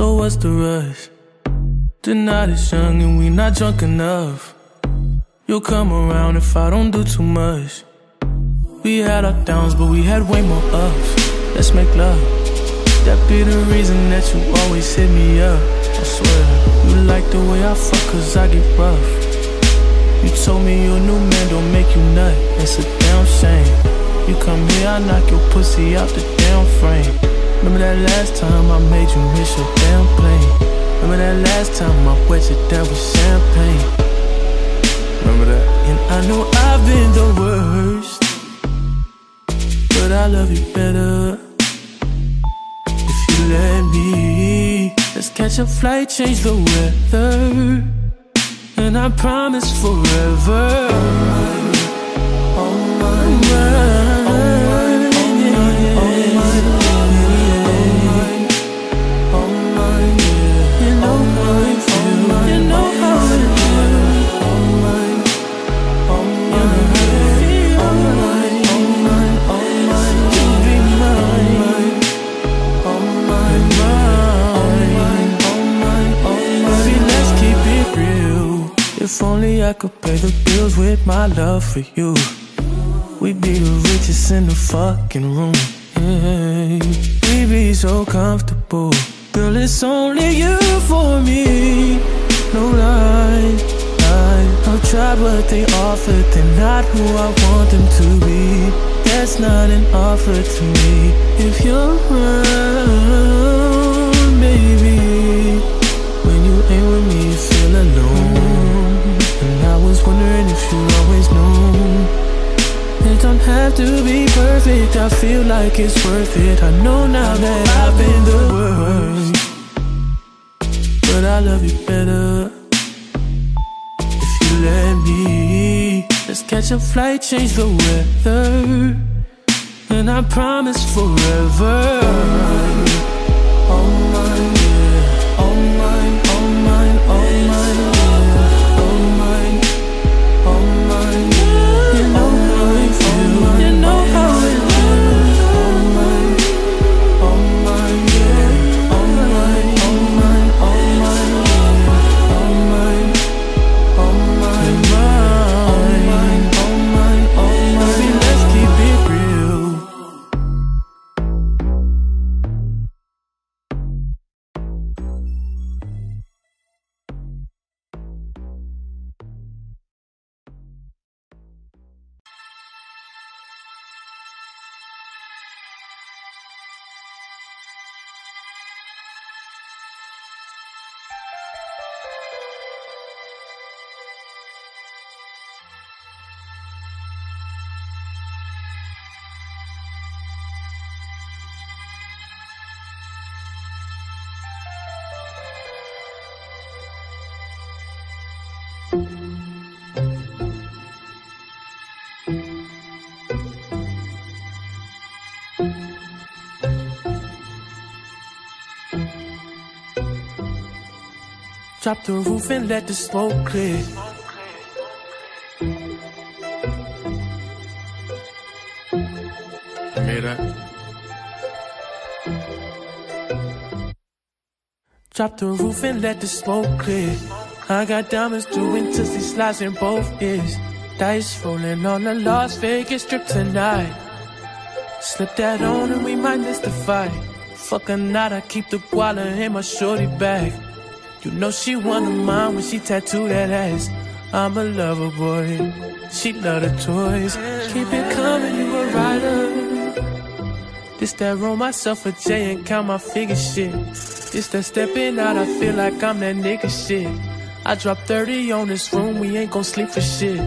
so what's the rush? The night is young and we not drunk enough. You'll come around if I don't do too much. We had our downs, but we had way more ups. Let's make love. That be the reason that you always hit me up. I swear, you like the way I fuck, cause I get rough. You told me your new man don't make you nut. It's a damn shame. You come here, I knock your pussy out the damn frame. Remember that last time I made you miss your damn plane? Remember that last time I wet you down with champagne? Remember that? And I know I've been the worst, but I love you better if you let me. Let's catch a flight, change the weather, and I promise forever. Oh my, If only I could pay the bills with my love for you. We'd be the richest in the fucking room. We'd be so comfortable. Girl, it's only you for me. No lie. I'll try, but they offer. They're not who I want them to be. That's not an offer to me. If you're around, have to be perfect. I feel like it's worth it. I know now that I've been the worst, but I love you better if you let me. Let's catch a flight, change the weather, and I promise forever. Oh my. Drop the roof and let the smoke clear. Hear that? Drop the roof and let the smoke clear. I got diamonds doing tootsie slides in both ears. Dice rolling on the Las Vegas strip tonight. Slip that on and we might miss the fight. Fuck a night, I keep the guala in my shorty bag. You know she one of mine when she tattoo that ass. I'm a lover boy. She love the toys. Keep it coming, you a rider. This that roll myself a J and count my figure shit. This that stepping out, I feel like I'm that nigga shit. I drop 30 on this room, we ain't gon' sleep for shit.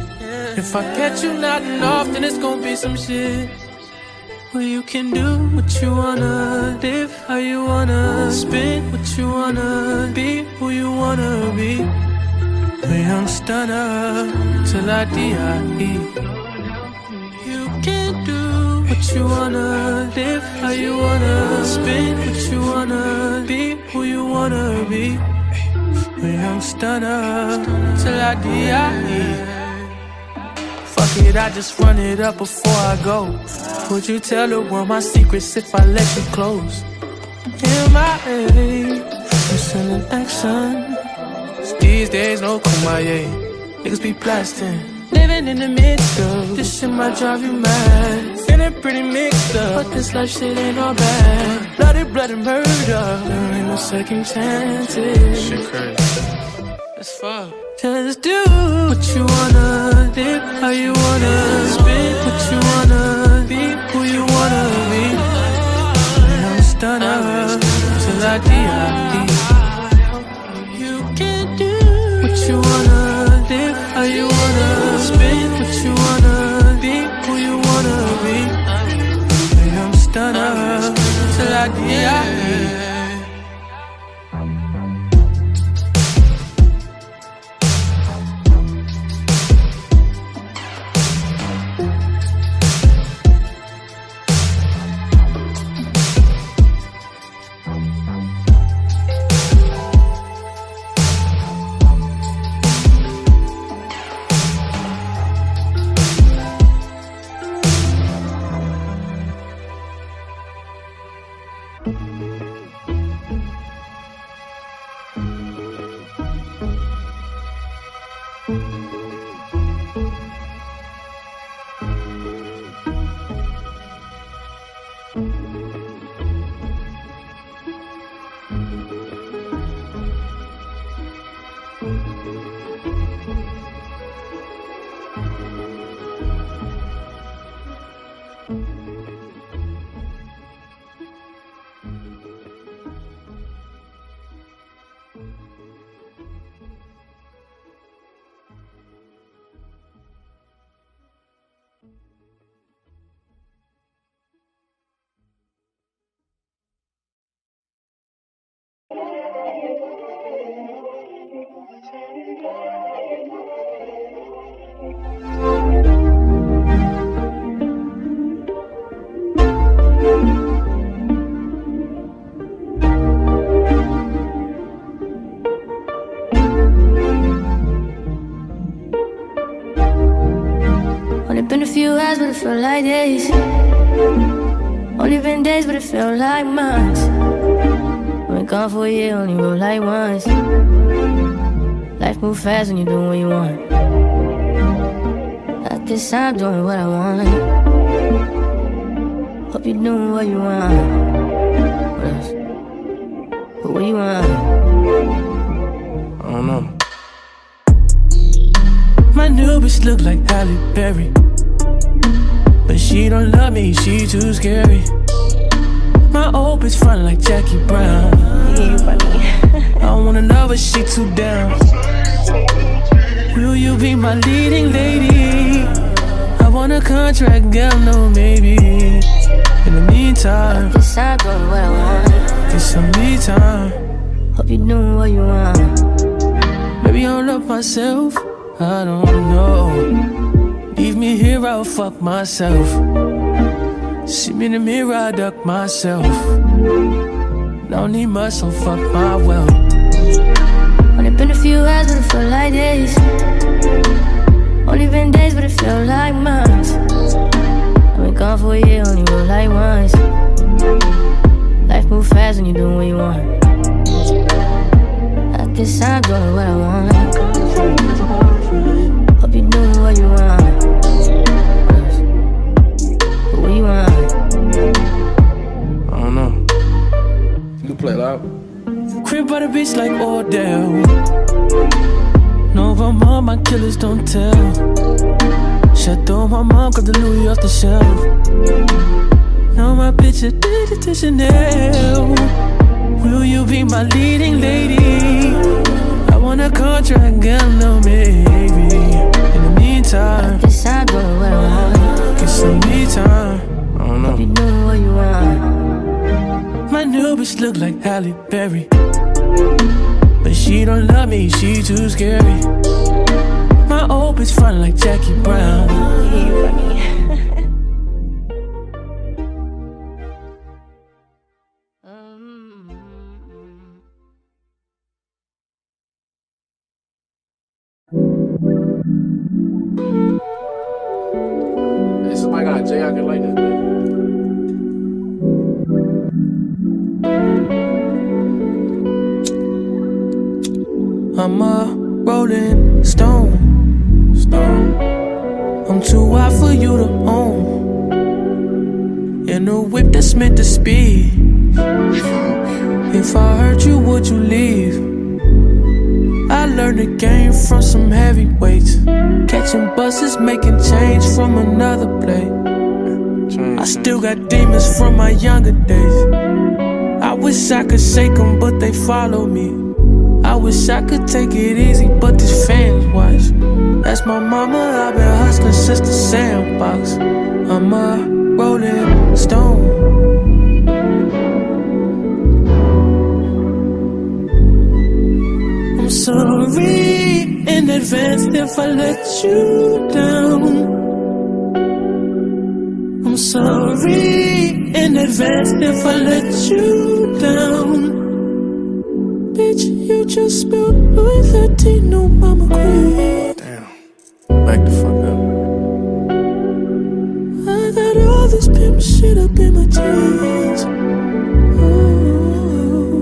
If I catch you nodding off, then it's gon' be some shit. Well, you can do what you wanna, live how you wanna, spin what you wanna, be who you wanna be. A young stunner till I die. You can do what you wanna, live how you wanna, spin what you wanna, be who you wanna be. A young stunner till I die. It, I just run it up before I go. Would you tell the world my secrets if I let you close? MIA. I'm sending action. These days, no Kumaye. Niggas be blasting. Living in the midst of this shit might drive you mad. Feeling pretty mixed up, but this life shit ain't all bad. Bloody, bloody murder. There ain't no second chances. Shit crazy. That's fuck. Just do what you wanna, live how you wanna, spit what you wanna, be who you wanna be. I'm a stunner till I die. Been gone for a year, only roll like once. Life move fast when you're doing what you want. At this time, doing what I want. Hope you're doing what you want. What else? But what you want? I don't know. My new bitch look like Halle Berry. But she don't love me, she too scary. My old bitch front like Jackie Brown. You funny. I want another, she too down. Will you be my leading lady? I want a contract, girl, no maybe. In the meantime, this time doing what I want. It's some me time. Hope you doing what you want. Maybe I'll love myself. I don't know. Leave me here, I'll fuck myself. See me in the mirror, I duck myself. No need muscle, fuck my wealth. Only been a few hours, but it felt like days. Only been days, but it felt like months. I've been gone for a year, only roll like once. Life move fast when you're doing what you want. I guess I'm doing what I want. By the beach like Odell. No, but mom, my killers don't tell. Chateau, my mom got the Louis off the shelf. Now my bitch addicted to Chanel. Will you be my leading lady? I want a contract, girl, no maybe. In the meantime, I guess I do what I want. Get some me time. I don't know. Hope you know what you want. My new bitch look like Halle Berry. But she don't love me, she too scary. My old bitch front like Jackie Brown. Speed. If I hurt you, would you leave? I learned the game from some heavyweights. Catching buses, making change from another plate. I still got demons from my younger days. I wish I could shake them, but they follow me. I wish I could take it easy, but these fans watch. That's my mama, I've been hustling since the sandbox. I'm a rolling stone. Sorry in advance if I let you down. I'm sorry in advance if I let you down. Bitch, you just spilled Louis 13 on Mama Queen. Damn. Back the fuck up. I got all this pimp shit up in my jeans. Ooh.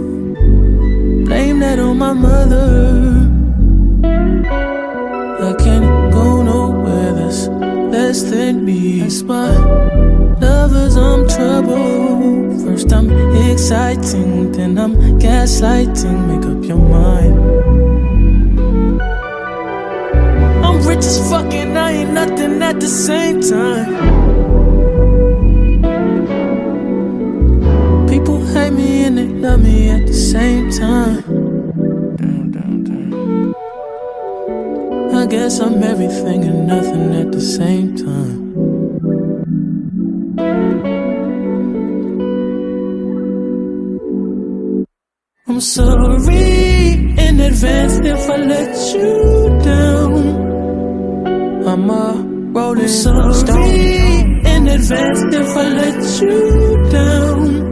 Blame that on my mother. Than me. Why lovers, I'm trouble. First I'm exciting, then I'm gaslighting. Make up your mind. I'm rich as fuck and I ain't nothing at the same time. People hate me and they love me at the same time. Guess I'm everything and nothing at the same time. I'm sorry in advance if I let you down. I'm a rolling stone. in advance if I let you down.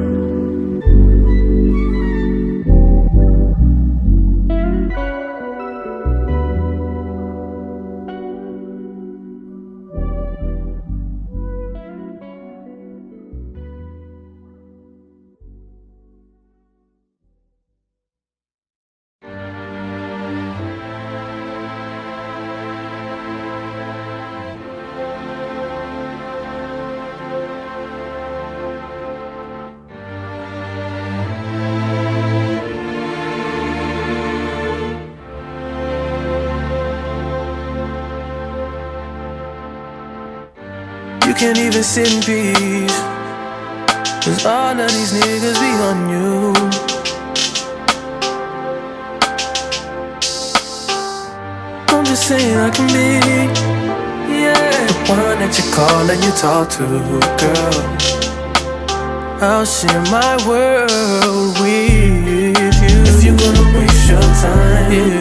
Can't even sit in peace. Cause all of these niggas be on you. I'm just saying I can be, yeah, the one that you call and you talk to, girl. I'll share my world with you. If you're gonna waste your time, yeah,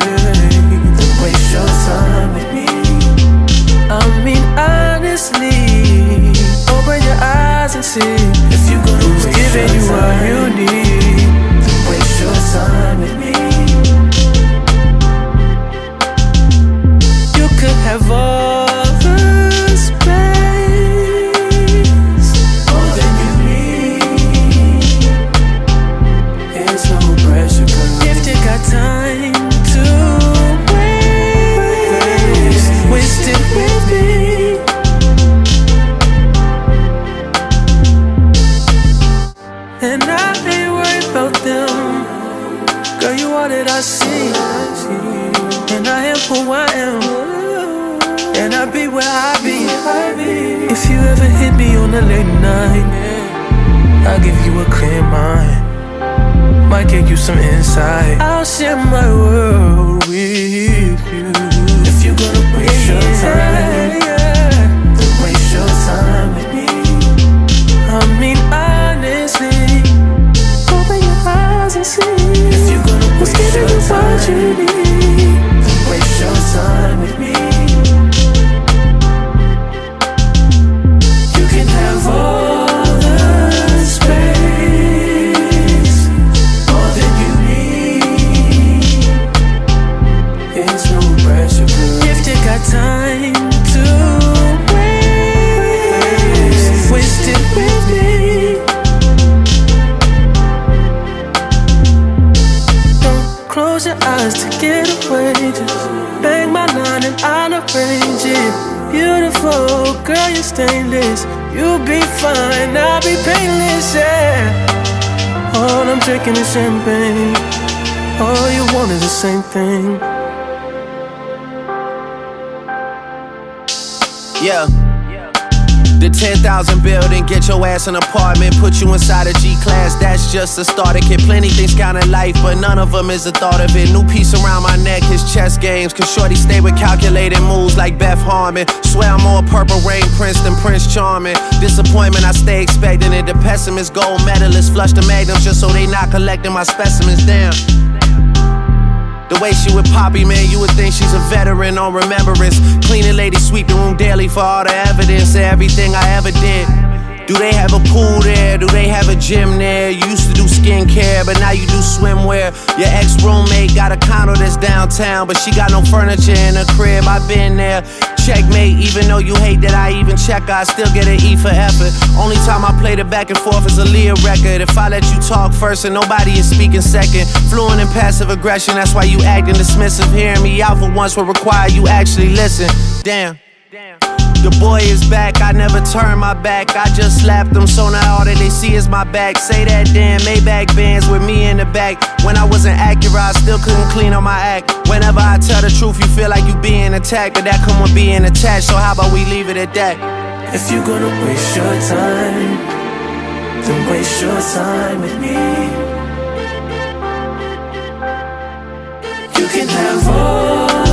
then waste your time with me. I mean, honestly, and see if you're gonna who's giving you what you need. Waste your time with me. You could have all on a late night, I'll give you a clear mind. Might give you some insight. I'll share my world with you. If you're gonna waste your time, then waste your time with me. I mean, honestly, open your eyes and see. If you're gonna who's giving you what you need, stainless. You'll be fine, I'll be painless, yeah. All I'm drinking is champagne. All you want is the same thing. Yeah. The 10,000 building, get your ass an apartment, put you inside a G class, that's just a starter kit. Plenty things count in life, but none of them is the thought of it. New piece around my neck, his chess games. Cause Shorty stay with calculated moves like Beth Harmon. Swear I'm more purple rain prince than Prince Charming. Disappointment, I stay expecting it. The pessimist, gold medalist, flush the magnums just so they not collecting my specimens. Damn. The way she with Poppy, man, you would think she's a veteran on remembrance. Cleaning lady, sweep the room daily for all the evidence of everything I ever did. Do they have a pool there? Do they have a gym there? You used to do skincare, but now you do swimwear. Your ex roommate got a condo that's downtown, but she got no furniture in her crib. I've been there. Checkmate, even though you hate that I even check, I still get an E for effort. Only time I play the back and forth is Aaliyah record. If I let you talk first and nobody is speaking second, fluent in passive aggression, that's why you acting dismissive. Hearing me out for once will require you actually listen. Damn. The boy is back, I never turn my back. I just slapped them, so now all that they see is my back. Say that damn Maybach bands with me in the back. When I wasn't accurate, I still couldn't clean up my act. Whenever I tell the truth, you feel like you being attacked, but that come with being attached. So how about we leave it at that? If you're gonna waste your time, then waste your time with me. You can have all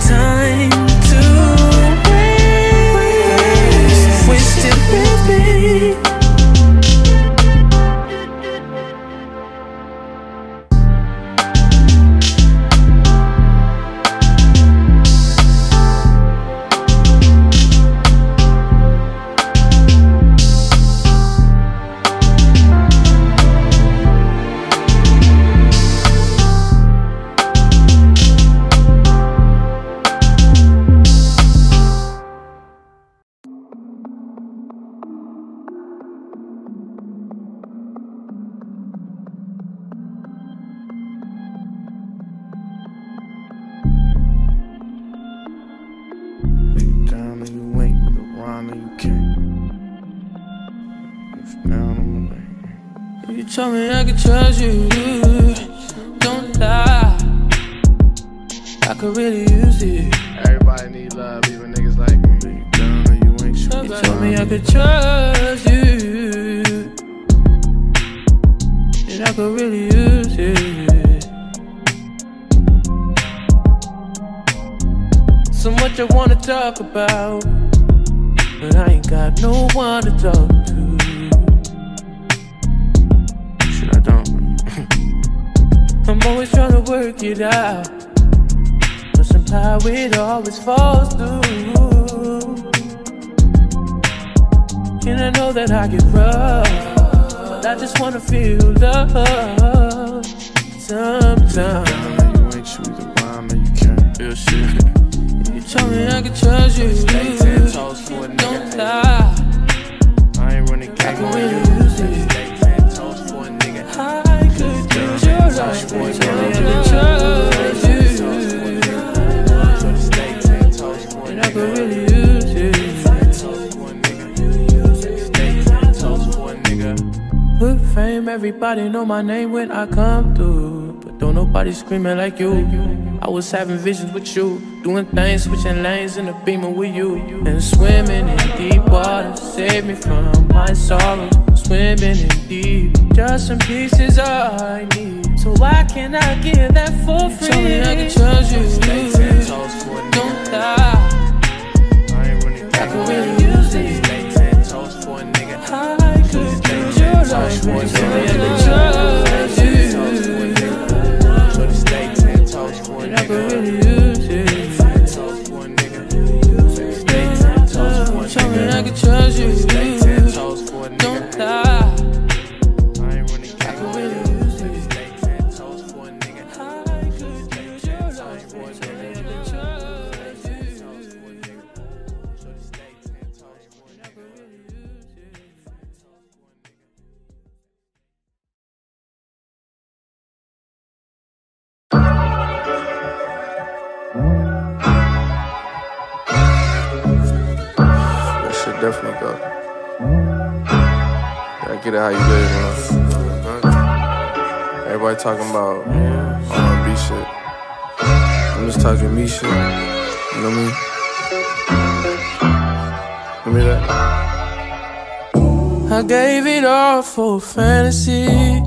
time leg. You told me I could trust you, don't lie. I could really use it. Everybody need love, even niggas like me. Lay down and you ain't, you You told me I could trust you, and I could really use it. So much I wanna talk about, but I ain't got no one to talk to. I'm always trying to work it out. But somehow it always falls through. And I know that I get rough. But I just wanna feel love. Sometimes. You ain't, you either rhyme or you can't. Real shit. You told me I could trust you. Stay ten toes for a Don't lie. I ain't running game on you. Trust fame, everybody know my name when I come through. But don't nobody screaming like you. I was having visions with you, doing things, switching lanes in the beamer with you. And swimming in deep water, save me from my sorrows. Swimming in deep, just some pieces I need. So why can't I give that for free? Tell me I can trust you. Stay ten toes for a nigga. Don't lie, I ain't running I game could really use it. Stay ten toes for a nigga. I could use your love. Tell me I can trust you. Shorty stay ten toes for a And I could really use it. Ten toes for a nigga. Stay ten toes for a Tell me I can trust you. Get it how you live, man. Everybody talking about R&B shit. I'm just talking me shit. You know me? Give me that. I gave it all for fantasy.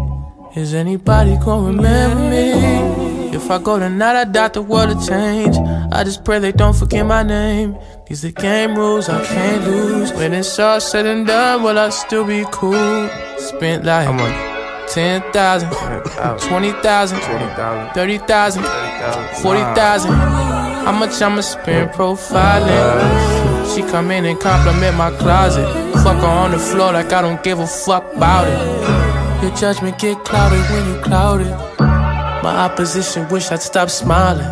Is anybody gonna remember me? If I go tonight, I doubt the world will change. I just pray they don't forget my name. These the game rules I can't lose. When it's all said and done, will I still be cool? Spent like much? 10,000, 20,000, 20,000. 30,000, 30,000. 40,000. How much I'ma spend profiling? She come in and compliment my closet. Fuck her on the floor like I don't give a fuck about it. Your judgment get clouded when you clouded. My opposition wish I'd stop smiling.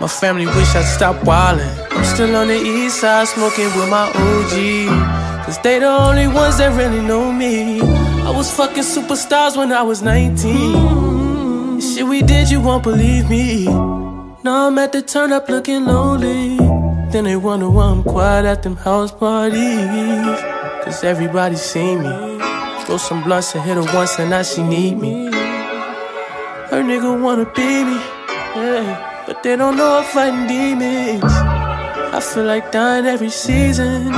My family wish I'd stop wildin'. I'm still on the east side smoking with my OG. Cause they the only ones that really know me. I was fucking superstars when I was 19. The Shit we did, you won't believe me. Now I'm at the turn up looking lonely. Then they wonder why I'm quiet at them house parties. Cause everybody see me. Throw some blunts and hit her once and now she need me. Her nigga wanna be me. Yeah. But they don't know I'm fighting demons. I feel like dying every season.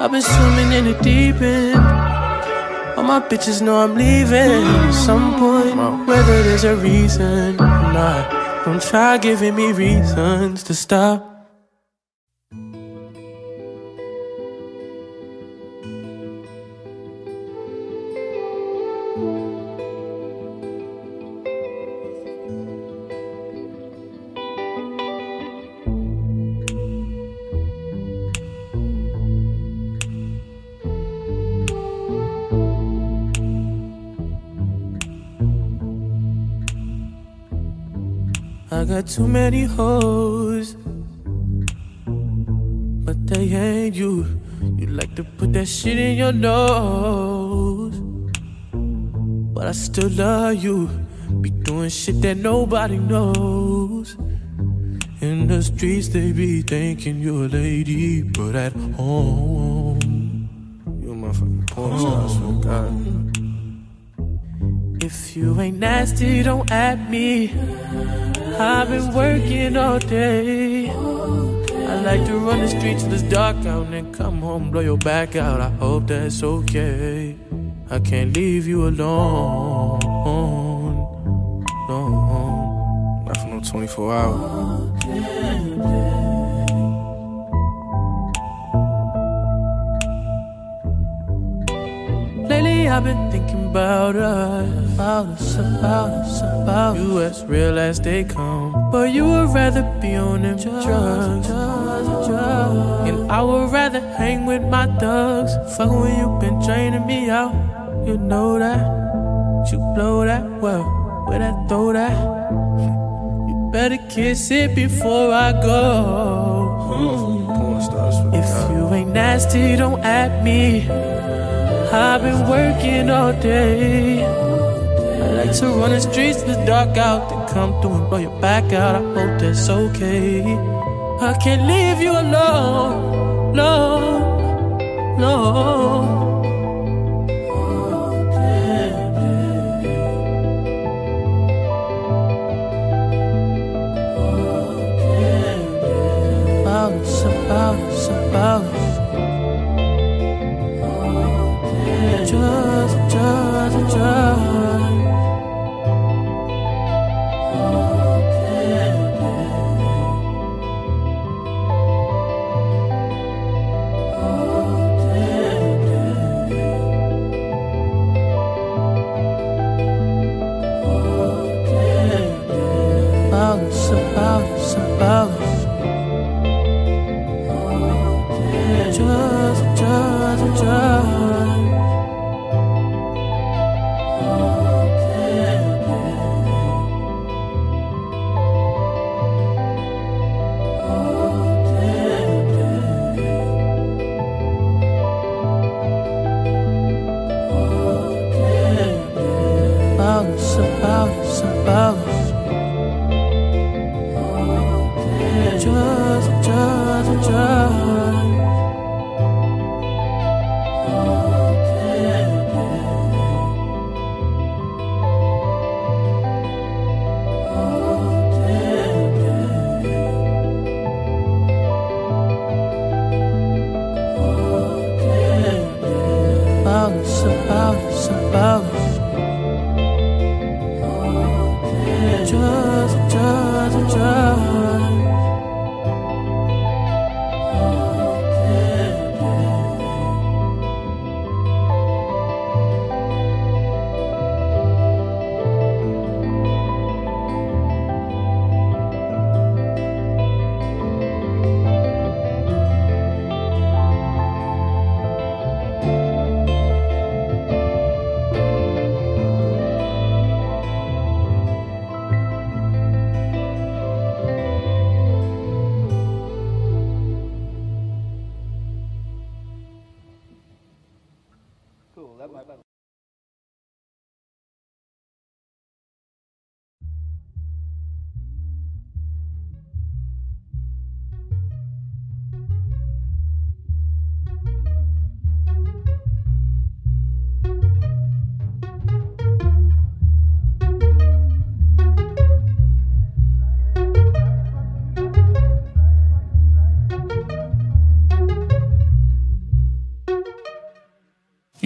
I've been swimming in the deep end. All my bitches know I'm leaving at some point. Whether there's a reason or not. Don't try giving me reasons to stop. Got too many hoes, but they ain't you. You like to put that shit in your nose, but I still love you. Be doing shit that nobody knows. In the streets, they be thinking you're a lady, but at home, you're my fucking porn star, swear God. If you ain't nasty, don't at me. I've been working all day. I like to run the streets till it's dark out and then come home, blow your back out. I hope that's okay. I can't leave you alone. No. Not for no 24 hours. Lately I've been thinking about us, about us, about us, about you as real as they come. But you would rather be on them drugs, and I would rather hang with my thugs. Fuck when you been draining me out, you know that. You blow that well, where that throw that. You better kiss it before I go. Porn star, I swear to If you ain't nasty, don't at me. I've been working all day. I like to run the streets in the dark out, then come through and blow your back out. I hope that's okay. I can't leave you alone, no, no. About about about.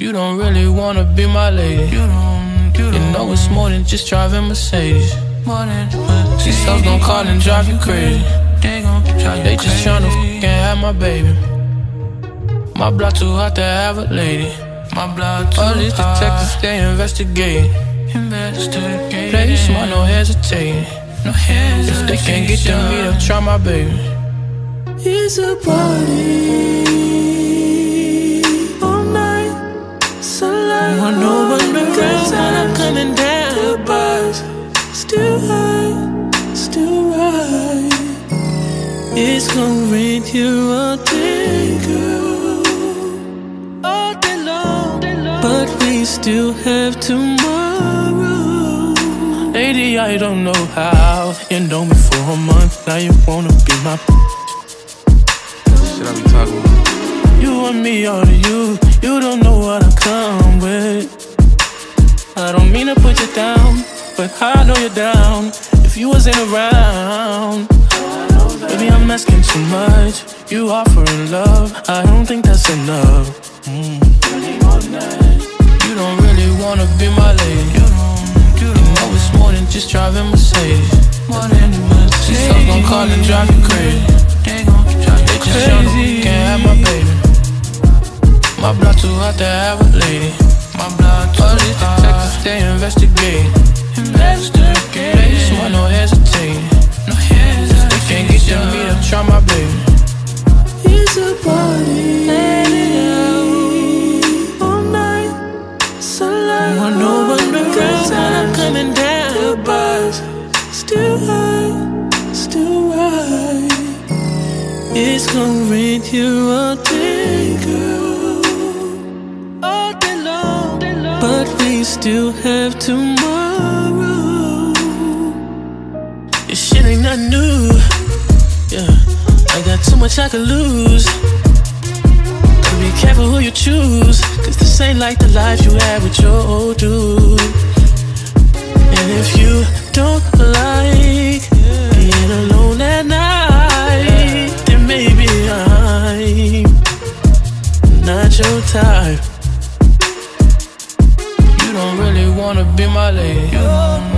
You don't really wanna be my lady. You don't, you, don't you know it's more than just driving Mercedes. More than These hoes gon' call and drive you crazy. They gon' drive They just tryna fucking have my baby. My block too hot to have a lady. My block too All these detectives, they investigate. Investigate. Play smart, no hesitating. No hesitation. If they can't get to me, they'll try my baby. It's a party. Gonna rain all day, girl All day long, But we still have tomorrow Lady, I don't know how You know me for a month Now you wanna be my Shit I be talking about you and me, all to you. You don't know what I come with. I don't mean to put you down, but I know you're down. If you wasn't around, maybe I'm asking too much. You offering love, I don't think that's enough. Mm. You don't really wanna be my lady. You don't, you don't know it's more than just driving Mercedes. More than Mercedes. These hoes gon' call and drive you crazy. They gon' drive you crazy. Can't have my baby. My blood too hot to have a lady. My blood too All these detectives, they investigate. Investigate. Smart, no hesitate. No hesitation. Can't get to me, they'll try my baby. It's a party. All night. Sunlight. When no one around and I'm coming down. The still high, still right. It's gonna rain here all day, girl. All day long. But we still have tomorrow. This shit ain't nothing new. I got too much I could lose. Gotta be careful who you choose. Cause this ain't like the life you had with your old dude. And if you don't like being alone at night, then maybe I'm not your type. You don't really wanna be my lady.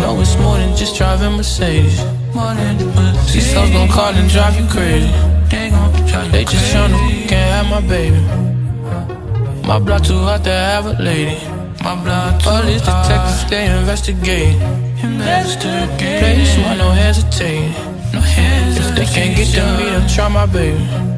Know it's more than just driving Mercedes. More than Mercedes. These hoes gon' call and drive you crazy. They gon' drive They just tryna can't have my baby. My block too hot to have a lady. My block too All these detectives, they investigate. Investigate. Play smart, no hesitate. No hesitation. If they can't get to me, they'll try my baby.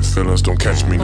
Feelings don't catch me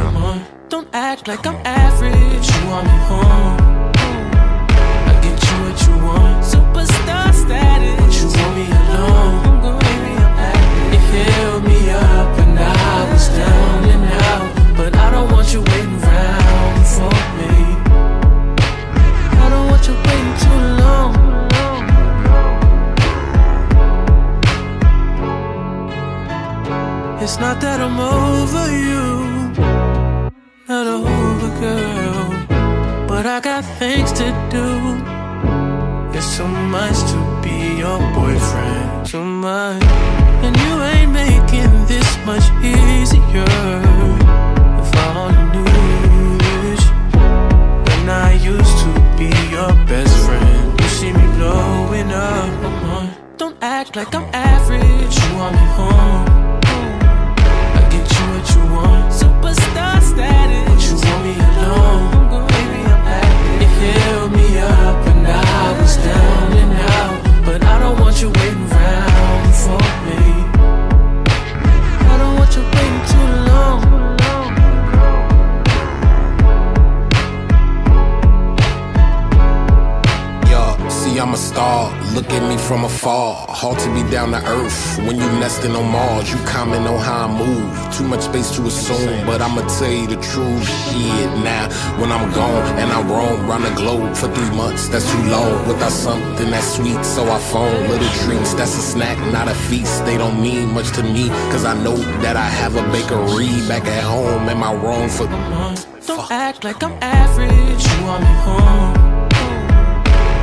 now when I'm gone and I'm roam round the globe for three months. That's too long without something that's sweet. So I phone little dreams. That's a snack, not a feast. They don't mean much to me because I know that I have a bakery back at home. Am I wrong for? Don't Fuck. act like I'm average. You want me home?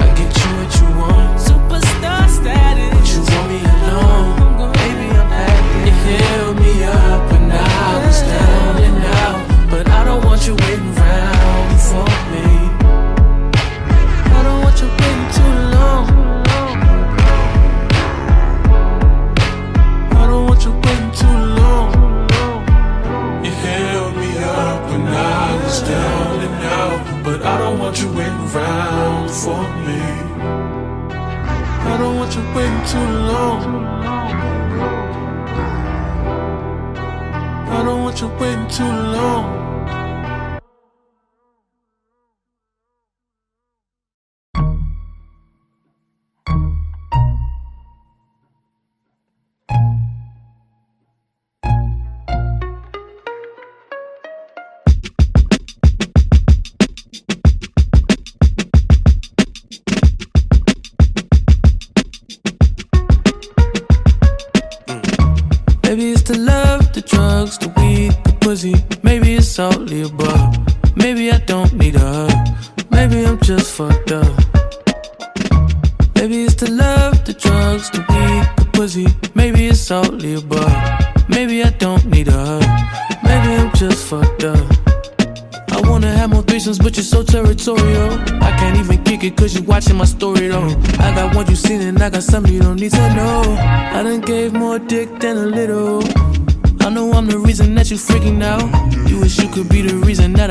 I get you what you want. Superstar status. But you want me alone? Baby, I'm acting. You held me up when I was down don't want you waiting around for me. I don't want you waiting too long. I don't want you waiting too long. You held me up when I was down and out But I don't want you waiting around for me. I don't want you waiting too long. I don't want you waiting too long.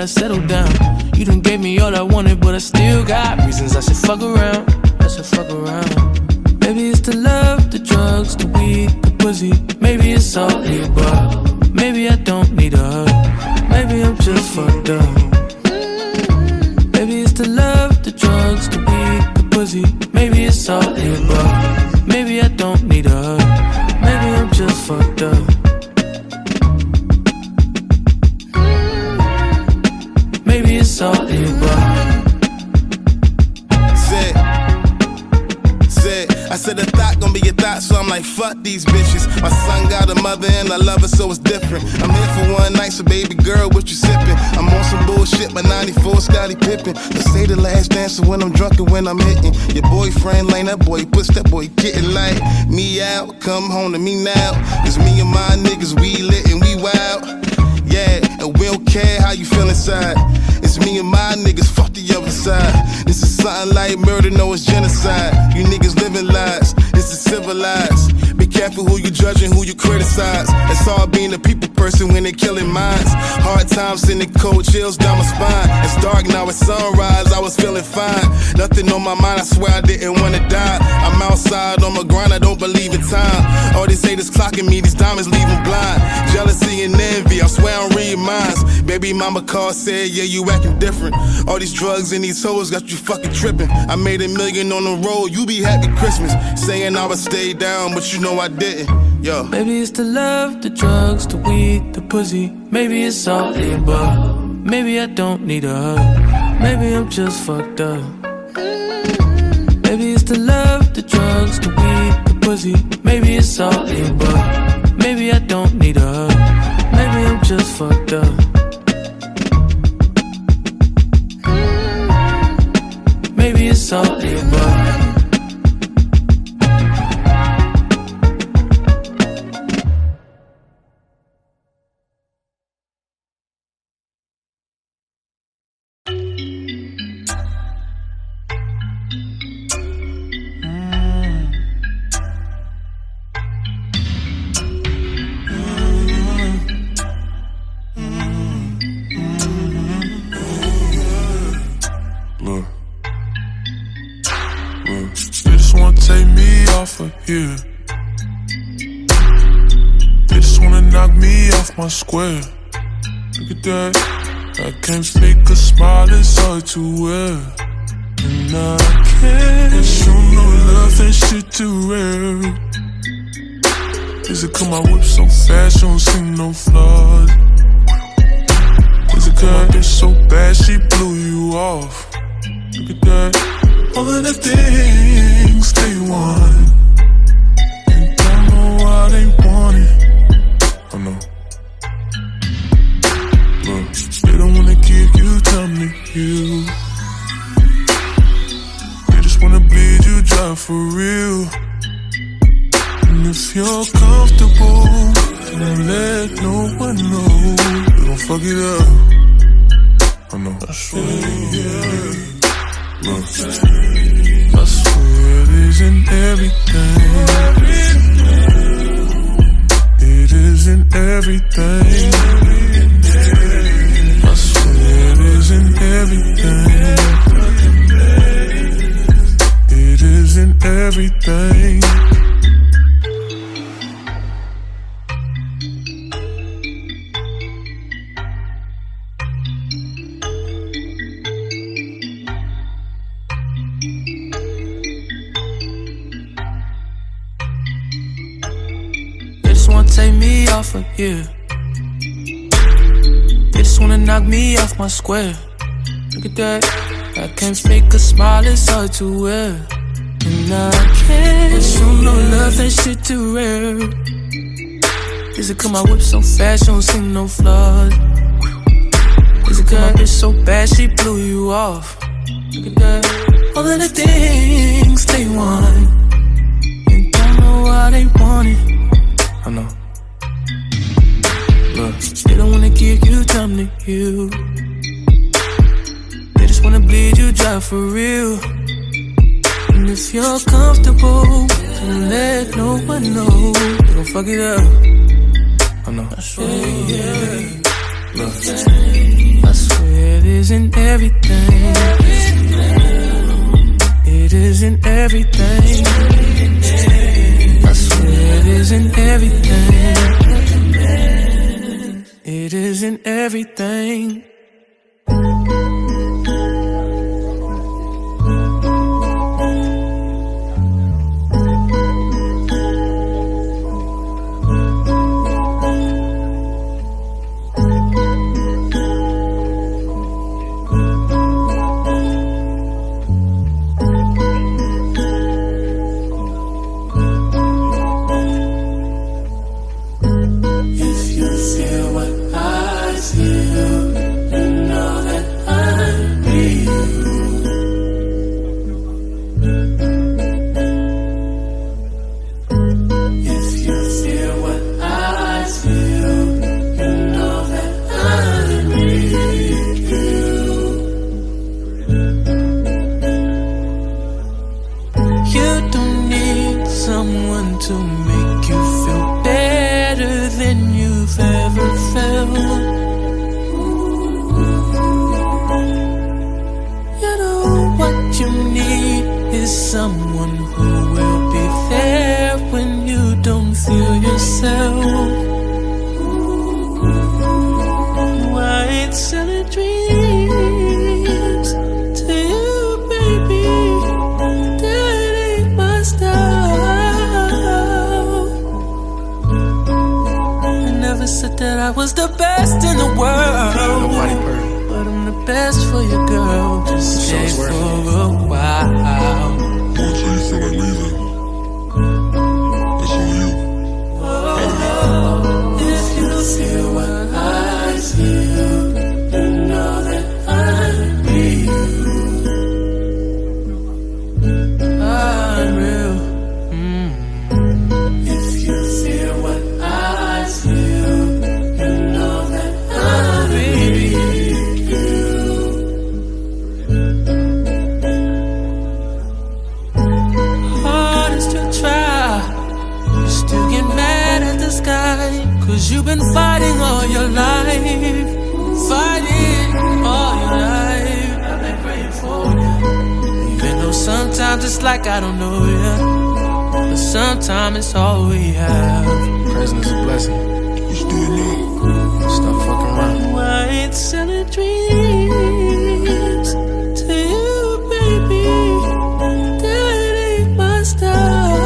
settle down. You done gave me all I wanted, but I still got reasons I should fuck around. When I'm hitting. Your boyfriend lane, that boy push that boy getting like me out. Come home to me now. It's me and my niggas, we lit and we wild. Yeah, and we don't care how you feel inside. It's me and my niggas, fuck the other side. This is something like murder, no, it's genocide. You niggas living lies, this is civilized. Be careful who you judging, who you criticize. It's all being a people person when they killing minds. Hard times sending cold chills down my spine. It's dark now, it's sunrise, didn't wanna die. I'm outside on my grind, I don't believe in time. All these haters clocking me, these diamonds them blind. Jealousy and envy, I swear I'm reading minds. Baby mama called, said, yeah, you acting different. All these drugs and these hoes got you fucking tripping. I made a million on the road, you be happy Christmas. Saying I would stay down, but you know I didn't. Yo. Maybe it's the love, the drugs, the weed, the pussy. Maybe it's all the above. Maybe I don't need a hug. Maybe I'm just fucked up. Maybe it's all the above. Maybe I don't need a hug. Square. Look at that. I can't fake a smile, it's hard to wear. And I can't show no love, that shit too rare. Is it cause my whip so fast, you don't see no flaws? Is it cause my so bad, she blew you off? Look at that. All of the things they want. And don't know why they want it. You to heal. They just wanna bleed you dry for real. And if you're comfortable, don't let no one know. You gon' fuck it up. I know. I swear, yeah. Look, I swear it isn't everything. It isn't everything. Off. They just wanna knock me off my square. Look at that. I can't fake a smile, it's hard to wear. And I can't show no love, that shit too rare. Is it cause my whip so fast, you don't see no flaws? Is it cause my bitch so bad, she blew you off? Look at that. All of the things they want. And don't know why they want it. I know. They don't wanna give you time to heal. They just wanna bleed you dry for real. And if you're comfortable, don't let no one know. They gon' fuck it up. I know. I swear, yeah. Look, I swear it isn't everything. It isn't everything. I swear it isn't everything. Isn't everything. just like I don't know you. But sometimes it's all we have. Present is a blessing. You still need. Stop fucking around. Why it's selling dreams to you, baby. That ain't my style.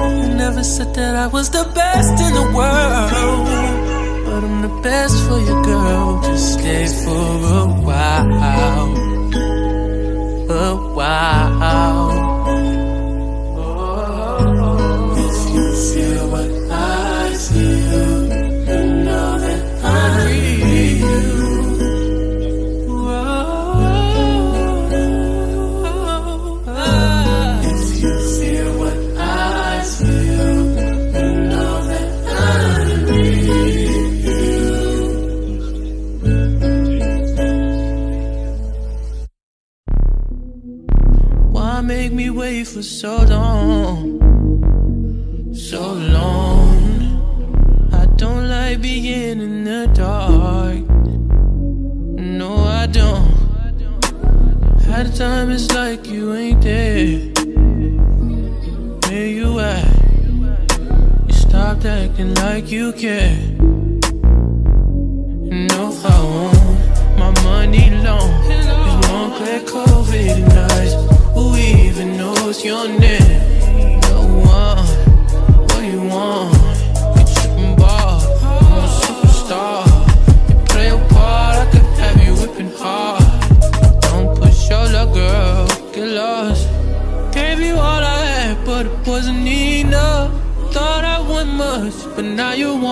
I never said that I was the best in the world. But I'm the best for your girl. Just stay for a while now. so don't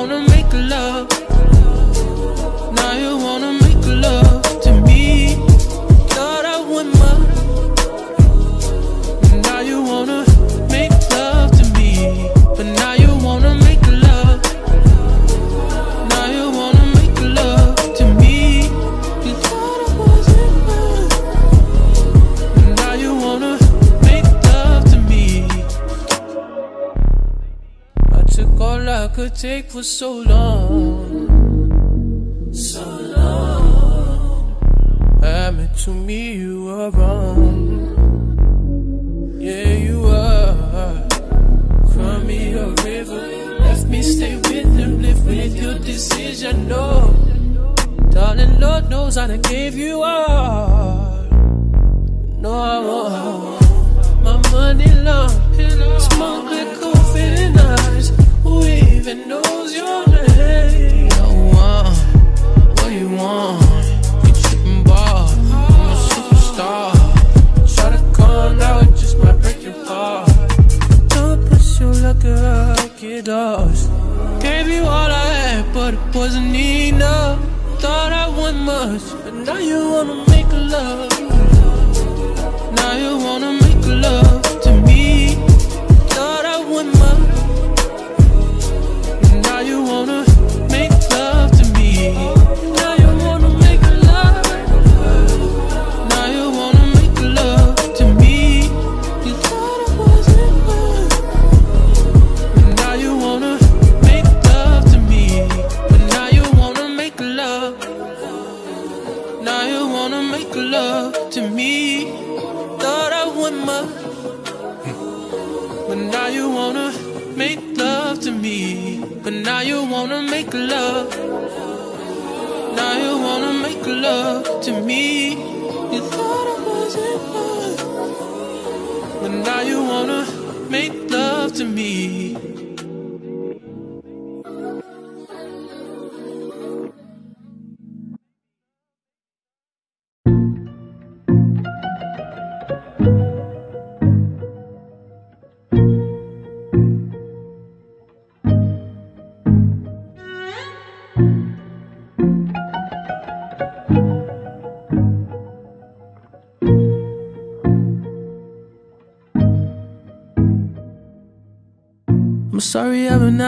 wanna for so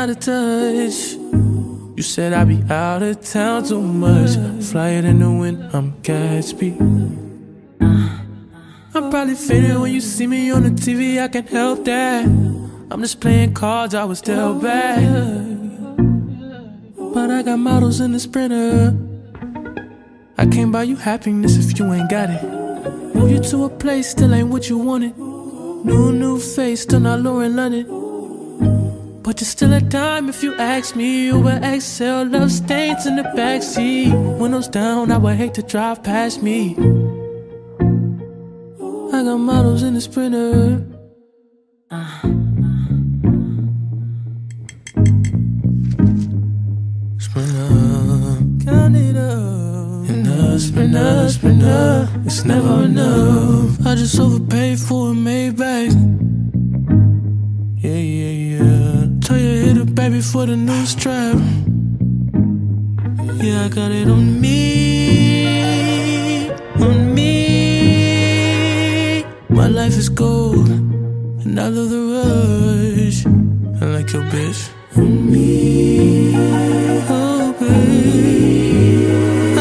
out of touch. You said I'd be out of town too much. Fly it in the wind, I'm Gatsby. I'm probably faded when you see me on the TV, I can't help that. I'm just playing cards, I was still bad. But I got models in the sprinter. I can't buy you happiness if you ain't got it. Move you to a place, still ain't what you wanted. New, new face, still not Lauren London. But you're still a dime if you ask me. Uber XL, love stains in the backseat. Windows down, I would hate to drive past me. I got models in the sprinter. Uh. Sprinter, count it up. The sprinter, sprinter, it's never enough. I just overpaid for a Maybach. Baby, for the new strap. Yeah, I got it on me, on me. My life is gold, and I love the rush. I like your bitch on me, oh.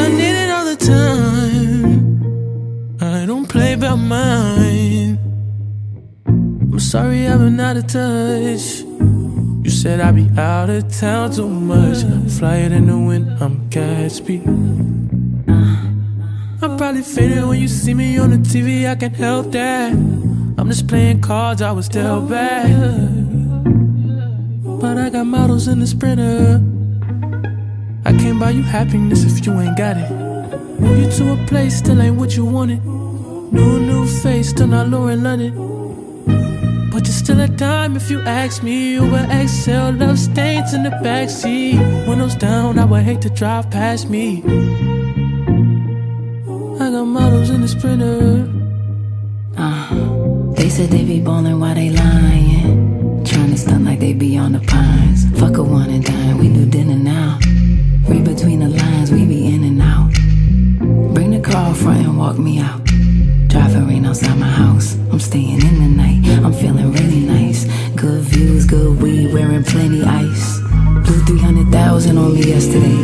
I need it all the time. I don't play about mine. I'm sorry I've been out of touch. You said I'd be out of town too much. Fly it in the wind, I'm Gatsby. I'm probably faded when you see me on the TV, I can't help that. I'm just playing cards, I was still bad. But I got models in the sprinter. I can't buy you happiness if you ain't got it. Move you to a place, still ain't what you wanted. New, new face, still not Lauren London. But you're still a dime if you ask me. Uber XL, love stains in the backseat. Windows down, I would hate to drive past me. I got models in the sprinter. Uh, they said they be ballin' while they lying. Trying to stunt like they be on the pines. Fuck a one and dine, we do dinner now. Read between the lines, we be in and out. Bring the car front and walk me out. Rain outside my house. I'm staying in the night. I'm feeling really nice. Good views, good weed, wearing plenty ice. Blew 300,000 on me yesterday.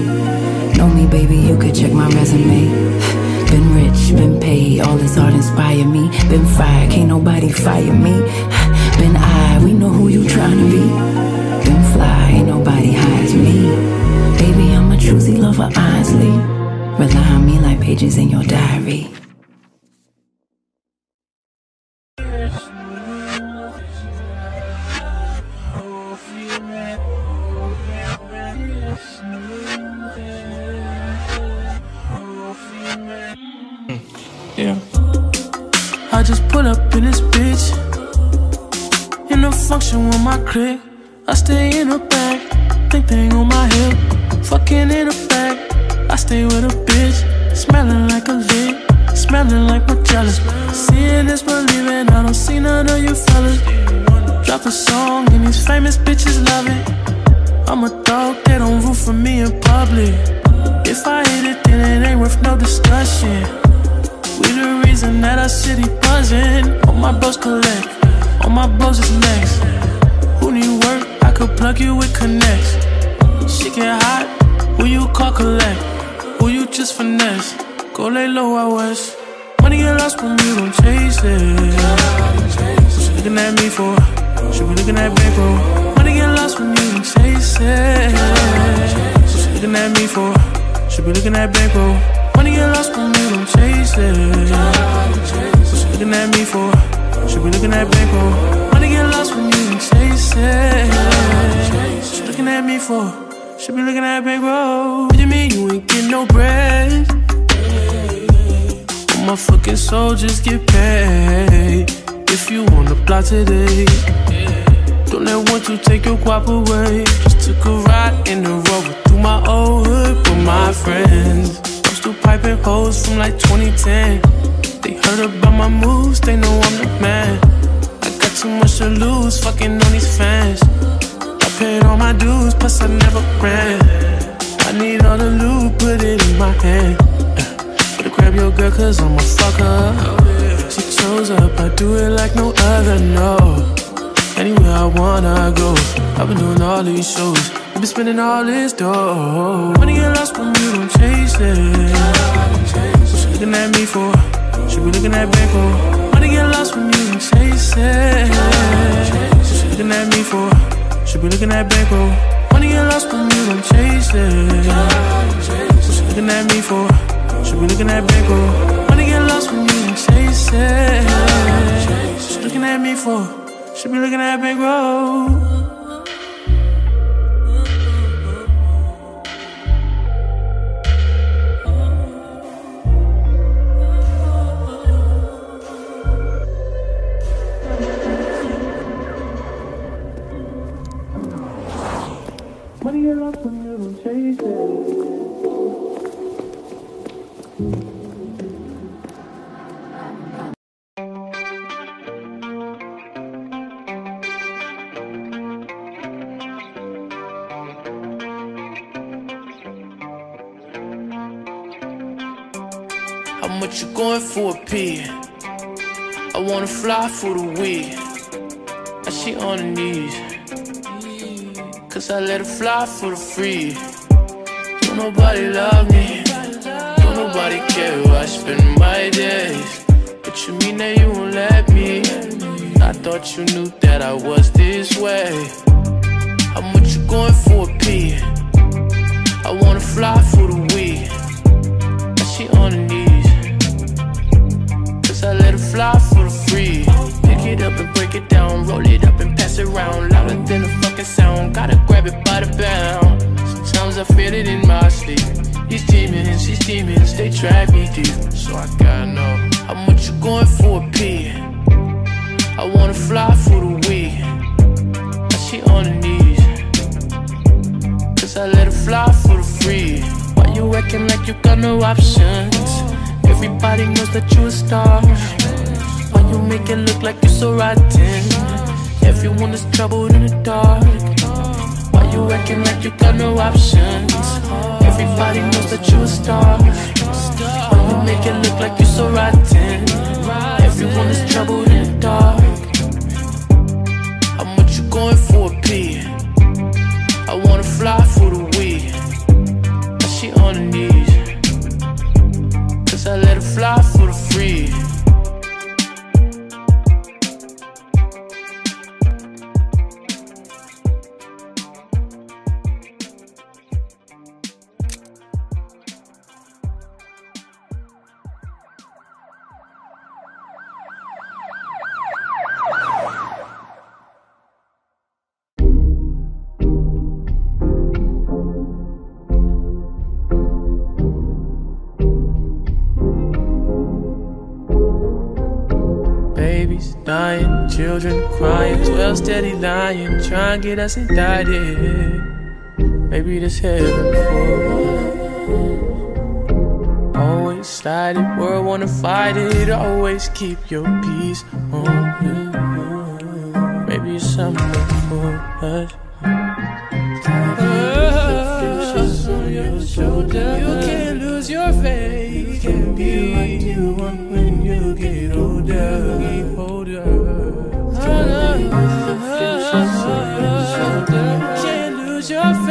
Know me, baby, you could check my resume. Been rich, been paid, all this art inspire me. Been fired, can't nobody fire me. Been I, we know who you trying to be. Been fly, ain't nobody hides me. Baby, I'm a choosy lover, honestly. Rely on me like pages in your diary. children crying, 12 steady lying, trying to get us indicted. Maybe this heaven for us. Always sliding, world wanna fight it. Always keep your peace on you. Maybe it's something for us. Your. You can't lose your faith. your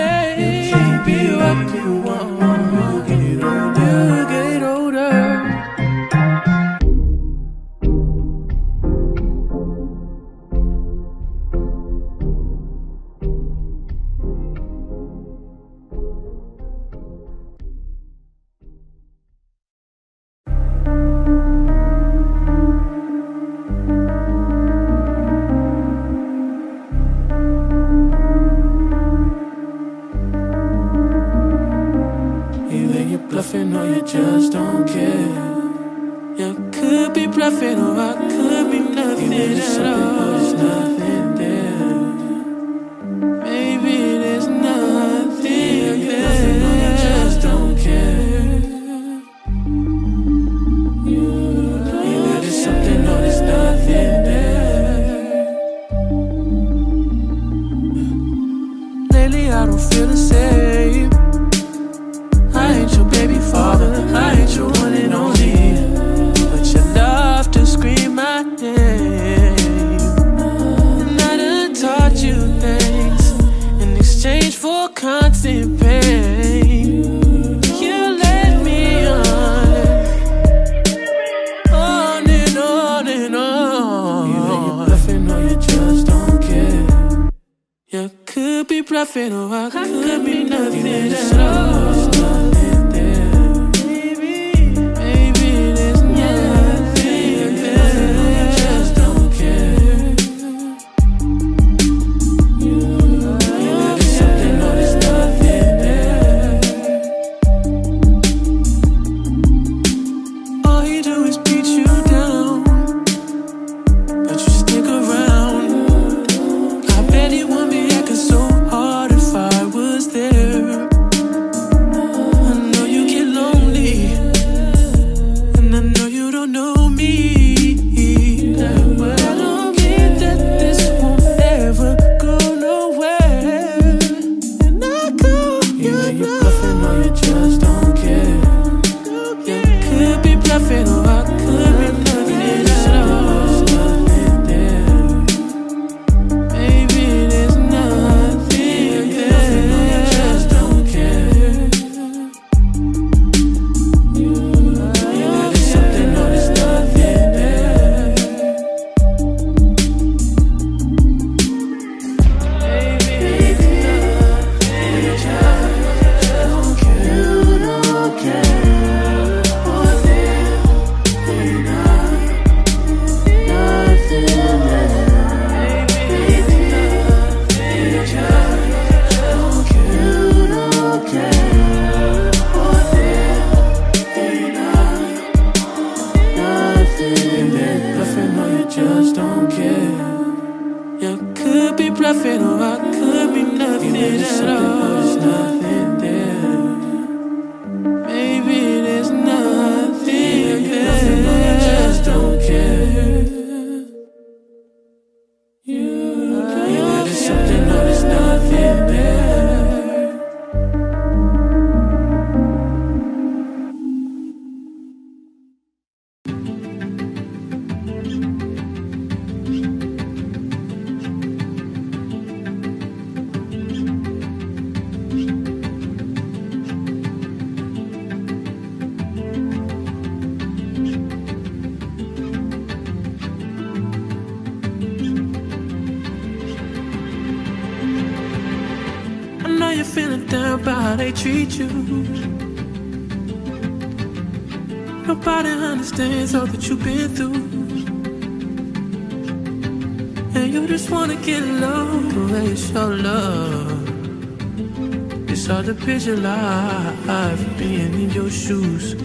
picture life being in your shoes.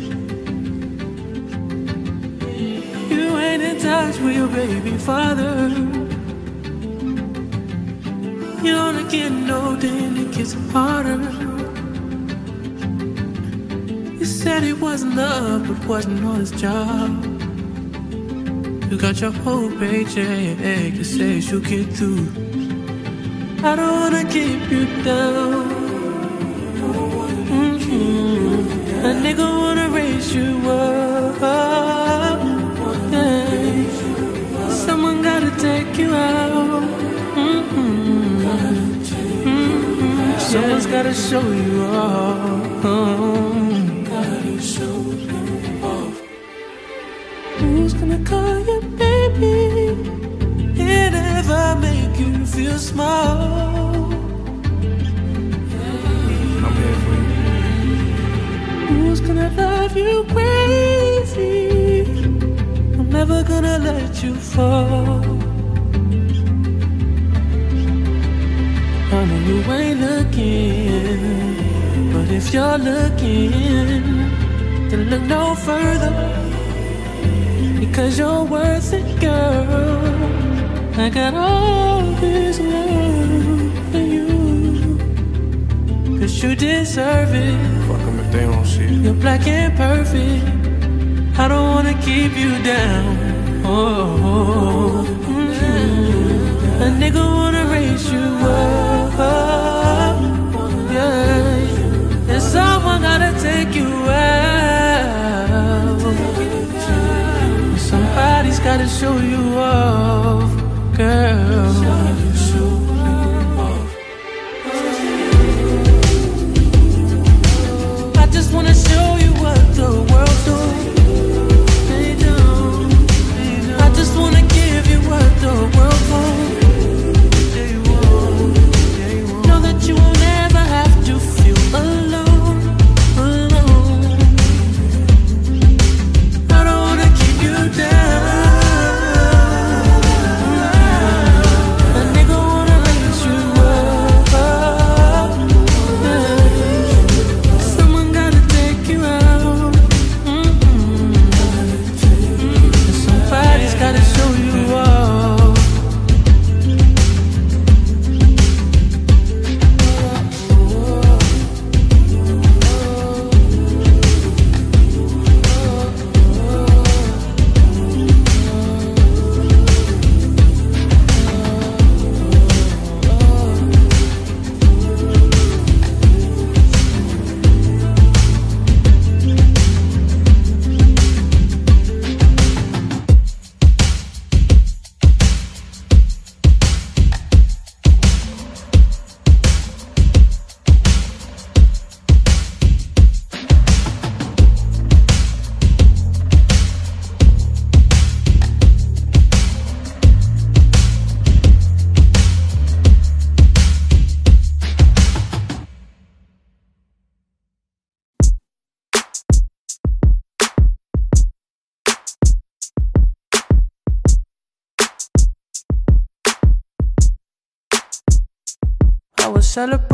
You ain't in touch with your baby father. You only get older and it gets harder. You said it wasn't love, but wasn't on his job. You got your whole paycheck to say you get through. I don't wanna keep you down. Gotta show you off. Who's gonna call you baby? It ever make you feel small. I'm here for you. Who's gonna love you crazy. I'm never gonna let you fall. I know you ain't looking, but if you're looking, then look no further. Because you're worth it, girl. I got all this love for you. Cause you deserve it Fuck 'em if they don't see it. You're black and perfect. I don't wanna keep you down. Oh, mm-hmm. a nigga wanna raise you up. Yeah, and someone gotta take you out. Somebody's gotta show you off, girl. I just wanna show you what the world celebrating.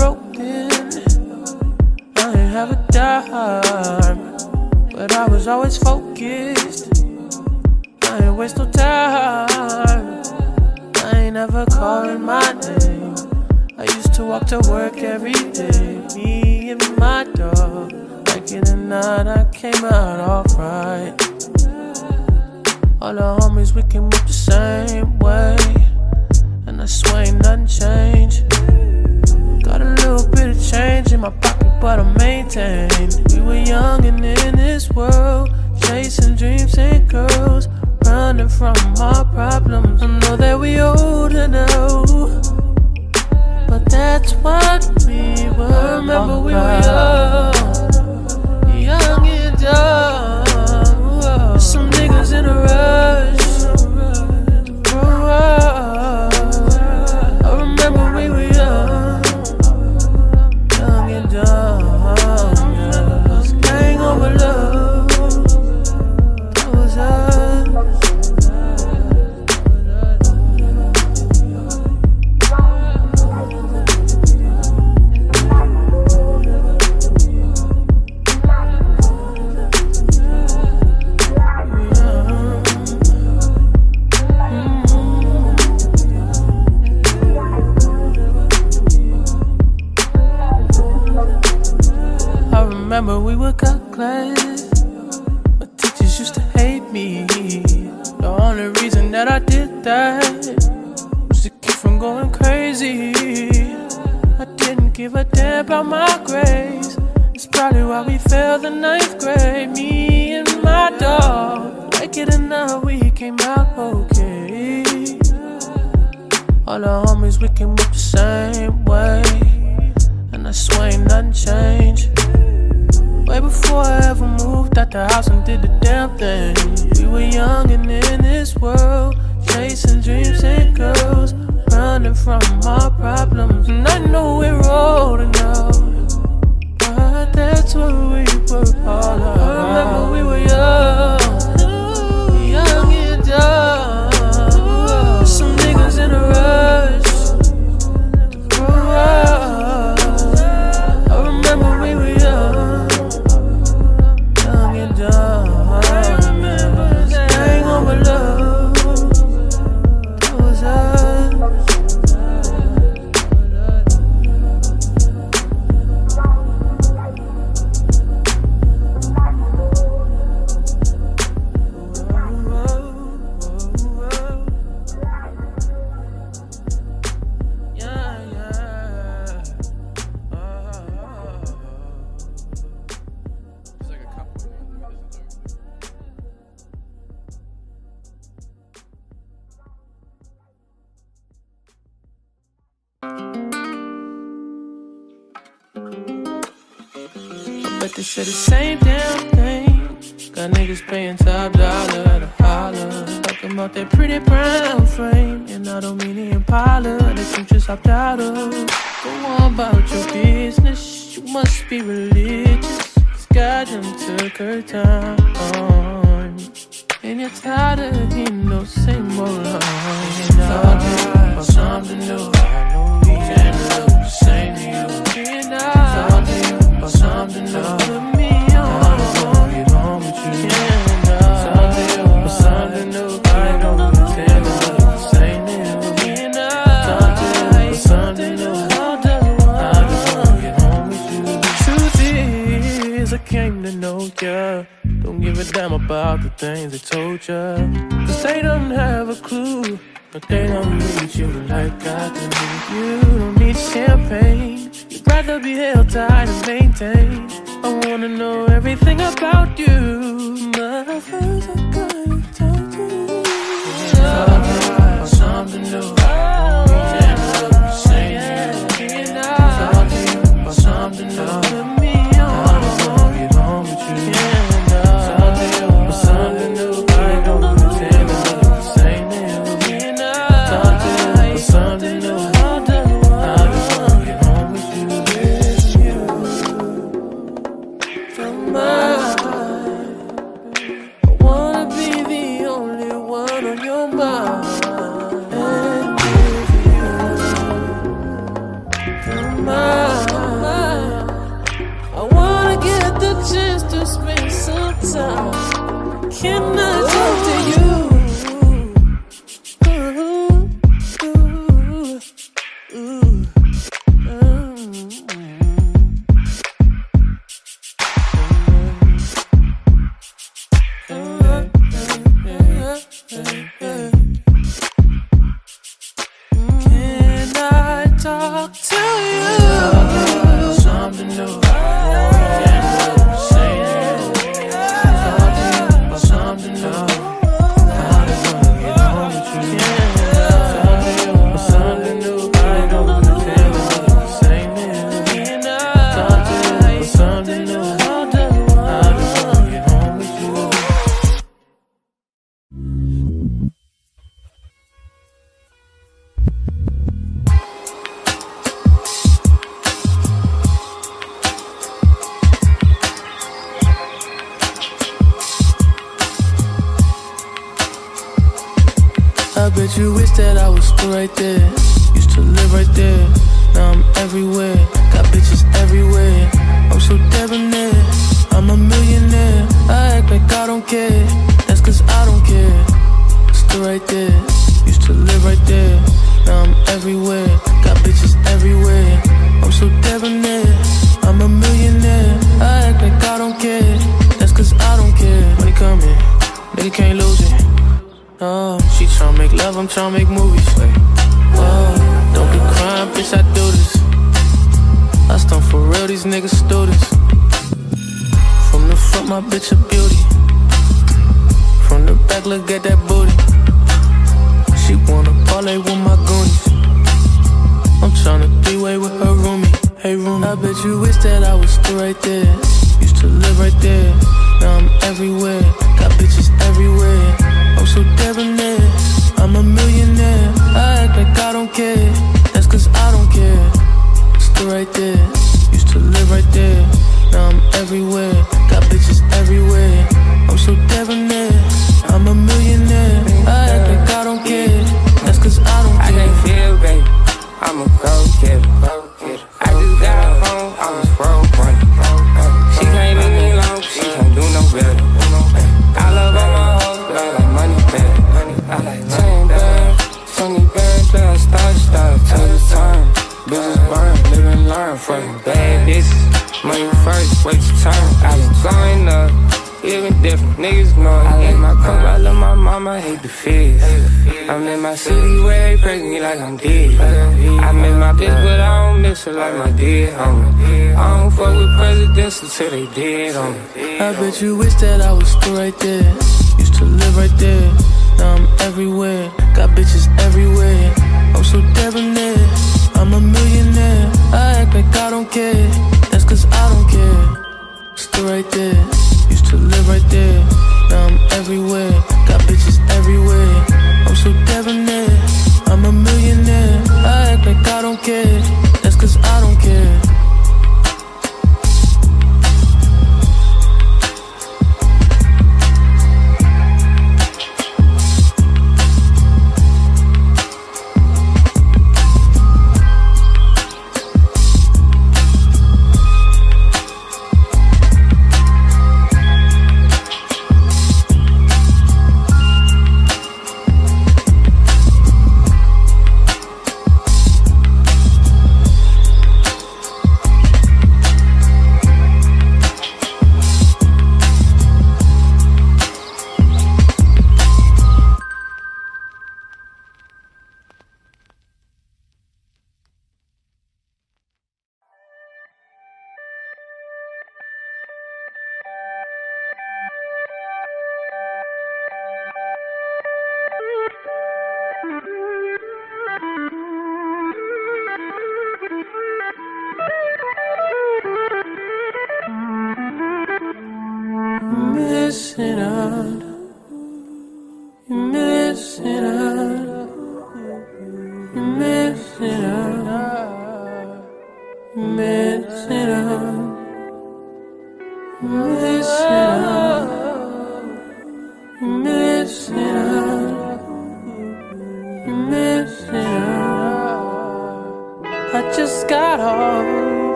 I say the same damn thing. Got niggas paying top dollar to holler. Talking about that pretty brown frame. And I don't mean the Impala that you just hopped out of. Go on about your business. You must be religious. Cause God done took her time. And you're tired of hearing those same old lines. Talking about something new. Can't look the same to you. And I about something new. Put me on. I wanna get home with you. I talking something new. I don't pretend to look the same to you. And talking about something new. I just wanna get home with you. Truth is, I came to know ya. Don't give a damn about the things they told ya. Cause they don't have a clue. But they don't need you like I do. You don't need champagne. You'd rather be held tight and maintained. I wanna know everything about you. My first I gotta talk to you. About something new.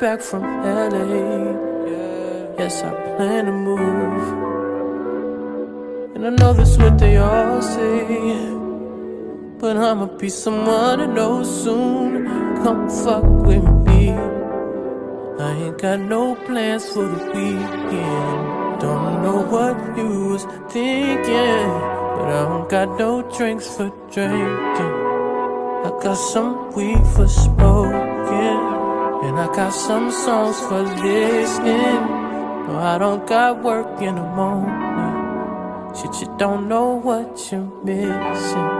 Back from LA. Yes, I plan to move. And I know that's what they all say. But I'ma be someone to know soon. Come fuck with me. I ain't got no plans for the weekend. Don't know what you was thinking, but I don't got no drinks for drinking. I got some weed for smoking, and I got some songs for listening. No, I don't got work in the morning. Shit, you don't know what you're missing.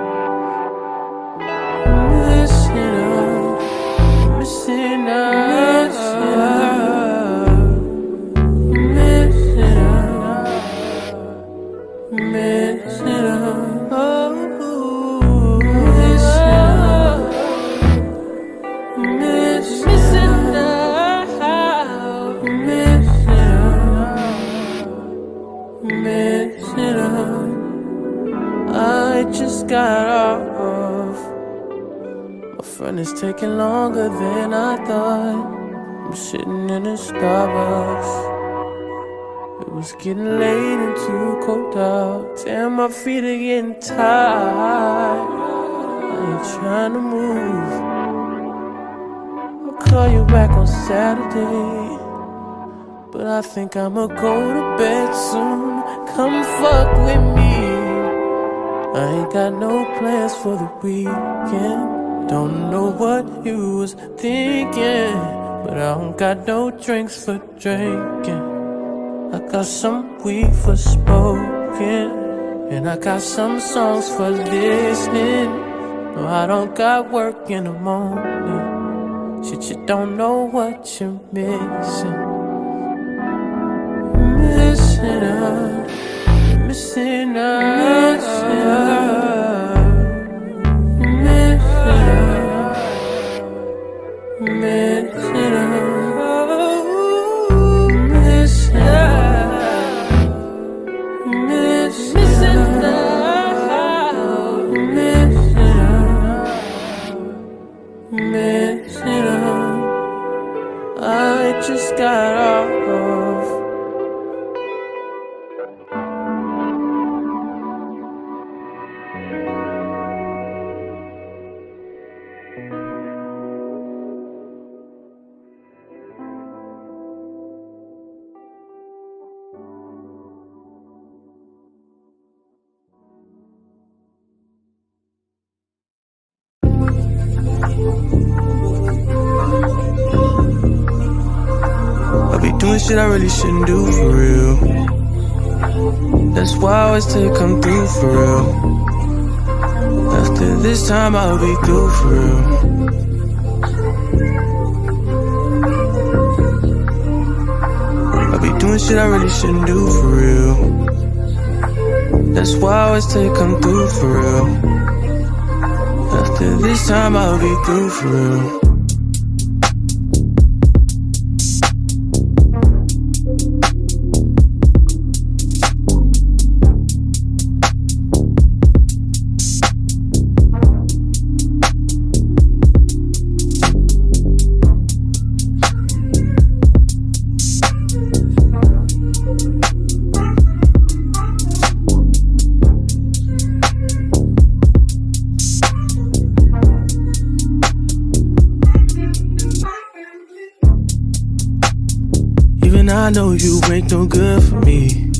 Taking longer than I thought. I'm sitting in a Starbucks. It was getting late and too cold out. Damn, my feet are getting tired. I ain't trying to move. I'll call you back on Saturday. But I think I'ma go to bed soon. Come fuck with me. I ain't got no plans for the weekend. Don't know what you was thinking, but I don't got no drinks for drinking. I got some weed for smoking, and I got some songs for listening. No, I don't got work in the morning. Shit, you don't know what you're missing. Missing out, missing out, missing out. Missing missing missing missing. I just got off. Shit I really shouldn't do for real. That's why I always take come through for real. After this time, I'll be through for real. I be doing shit I really shouldn't do for real. That's why I always take come through for real. After this time, I'll be through for real. I know you ain't no good for me.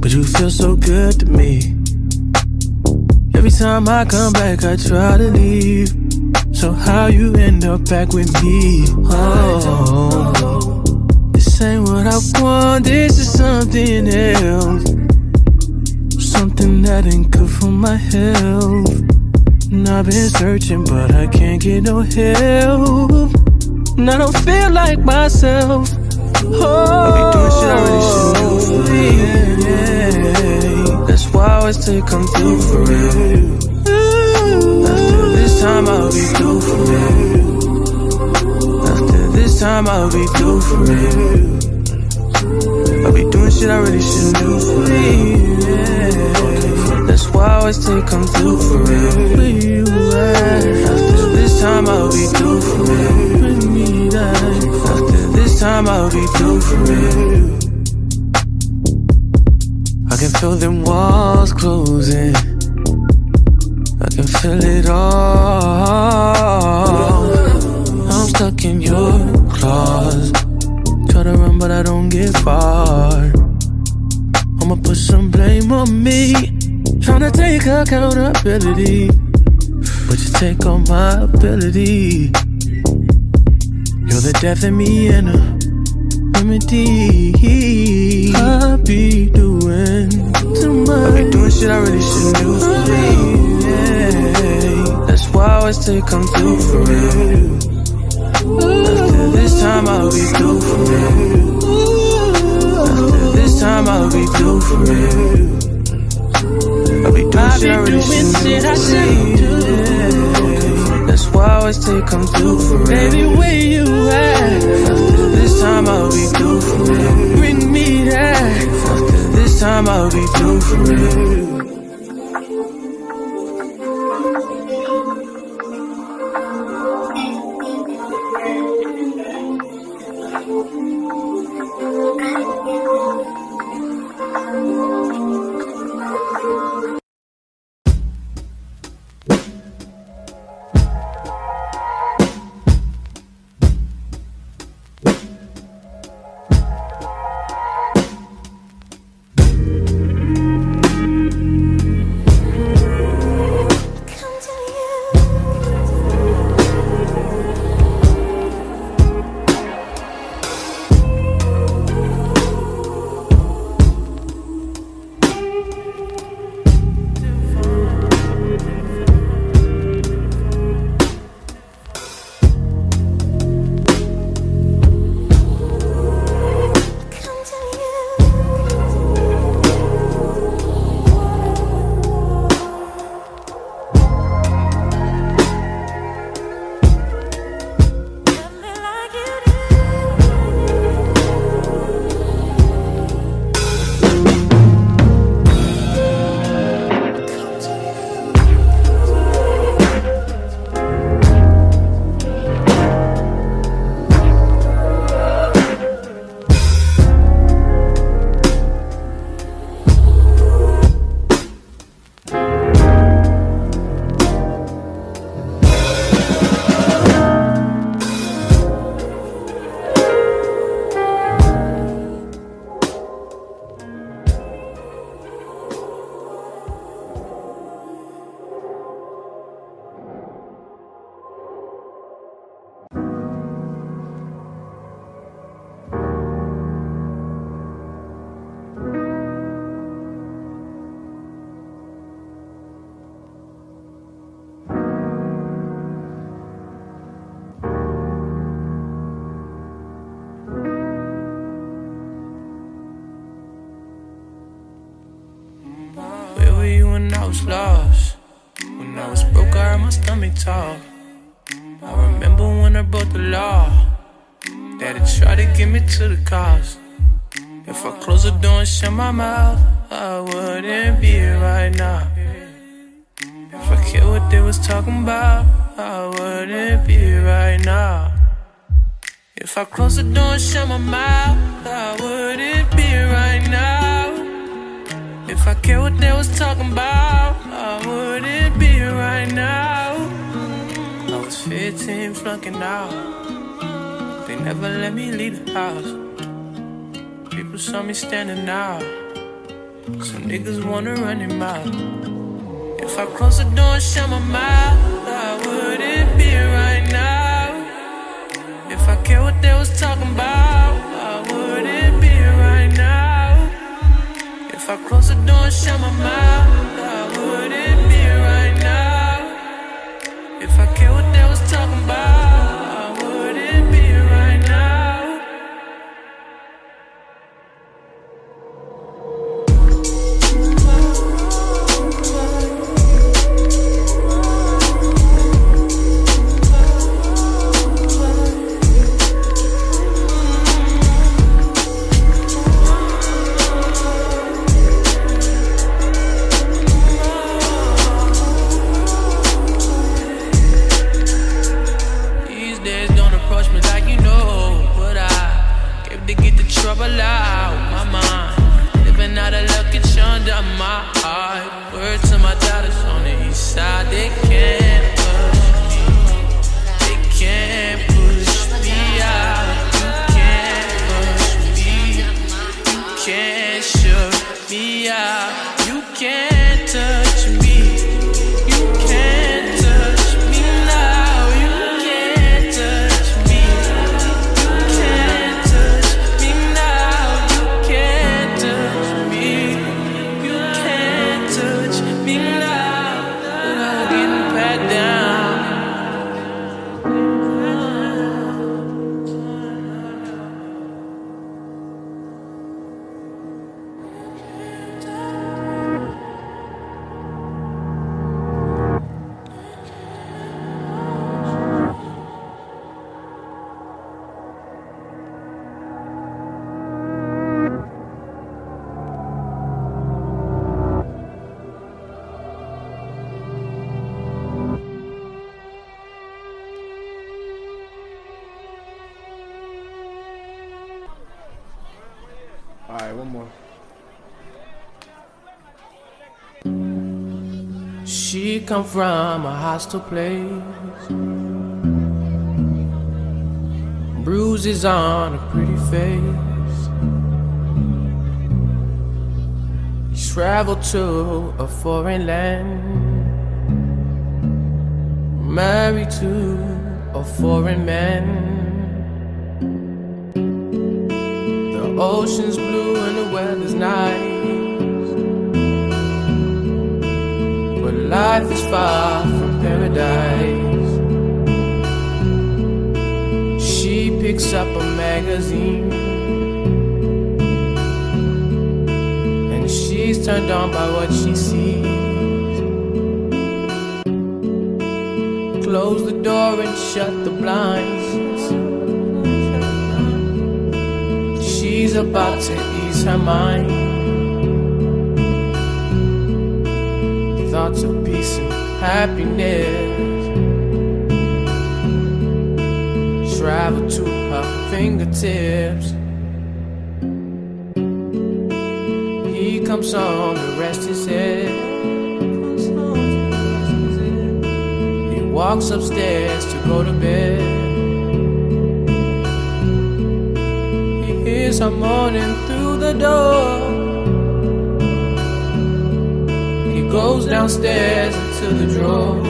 But you feel so good to me. Every time I come back, I try to leave. So how you end up back with me? Oh, this ain't what I want. This is something else. Something that ain't good for my health. And I've been searching, but I can't get no help. And I don't feel like myself. Oh, I be doing shit I really oh, shouldn't do for real. That's why I always take come through for real. After this time, I'll be through for real. After this time, I'll be through for real. I be doing shit I really shouldn't do for me. That's why I always say come through for real. Where you at? After this time I'll be through for real. After this time I'll be through for real. I can feel them walls closing. I can feel it all. I'm stuck in your claws. Try to run, but I don't get far. I'ma put some blame on me. Tryna take accountability. But you take all my ability. The death in me and a remedy. I be doing too much. I be doing shit I really shouldn't do for me. Yeah. That's why I always say come through for real. After this time I'll be through for real. After this time I'll be through for real. I'll be doing shit I really shouldn't do. Always say come through for. Baby, where you at? This time I'll be through for real. Bring me that. This time I'll be through for real. If I close the door and shut my mouth, I wouldn't be right now. If I care what they was talking about, I wouldn't be right now. If I close the door and shut my mouth, come from a hostile place. Bruises on a pretty face. You Travel to a foreign land. Married to a foreign man. The ocean's blue and the weather's nice. Life is far from paradise. She picks up a magazine. And she's turned on by what she sees. Close the door and shut the blinds. She's about to ease her mind. Thoughts of peace and happiness travel to her fingertips. He comes home to rest his head. He walks upstairs to go to bed. He hears her moaning through the door. Goes downstairs into the drawer.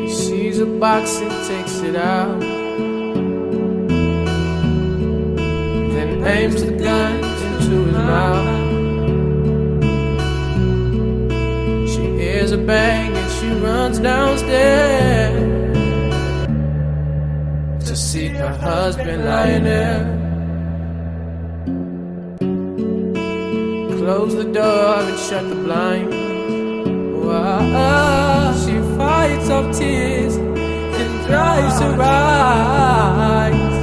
He sees a box and takes it out. Then aims the gun into his mouth. She hears a bang and she runs downstairs to see her husband lying there. Close the door and shut the blinds. Wow, she fights off tears and dries her eyes.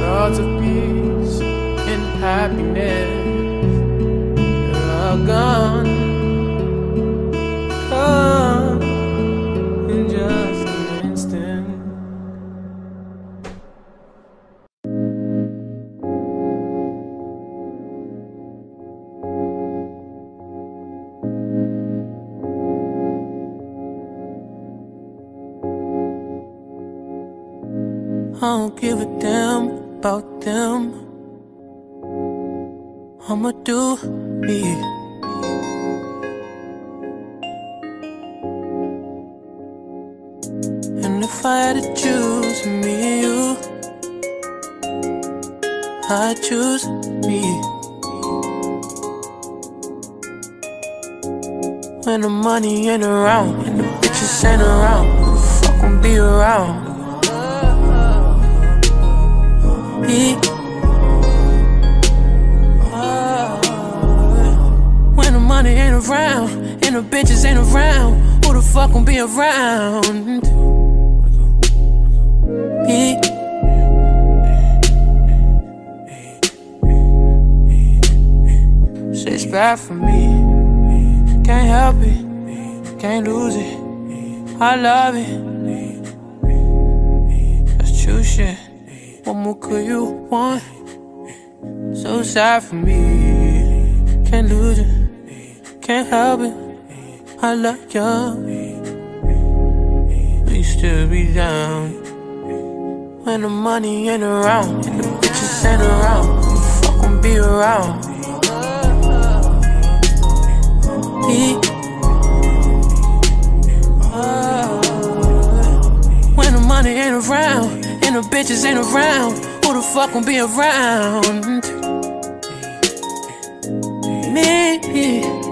Thoughts of peace and happiness are. Gone ain't around, who the fuck be around? Me. When the money ain't around and the bitches ain't around, who the fuck gon' be around? Me. Shit's bad for me. Can't help it. Can't lose it. I love it. That's true shit. What more could you want? So sad for me. Can't lose it. Can't help it. I love you. We still be down. When the money ain't around and the bitches ain't around. Who the around. When ain't around and the bitches ain't around, who the fuck gon' be around? Me.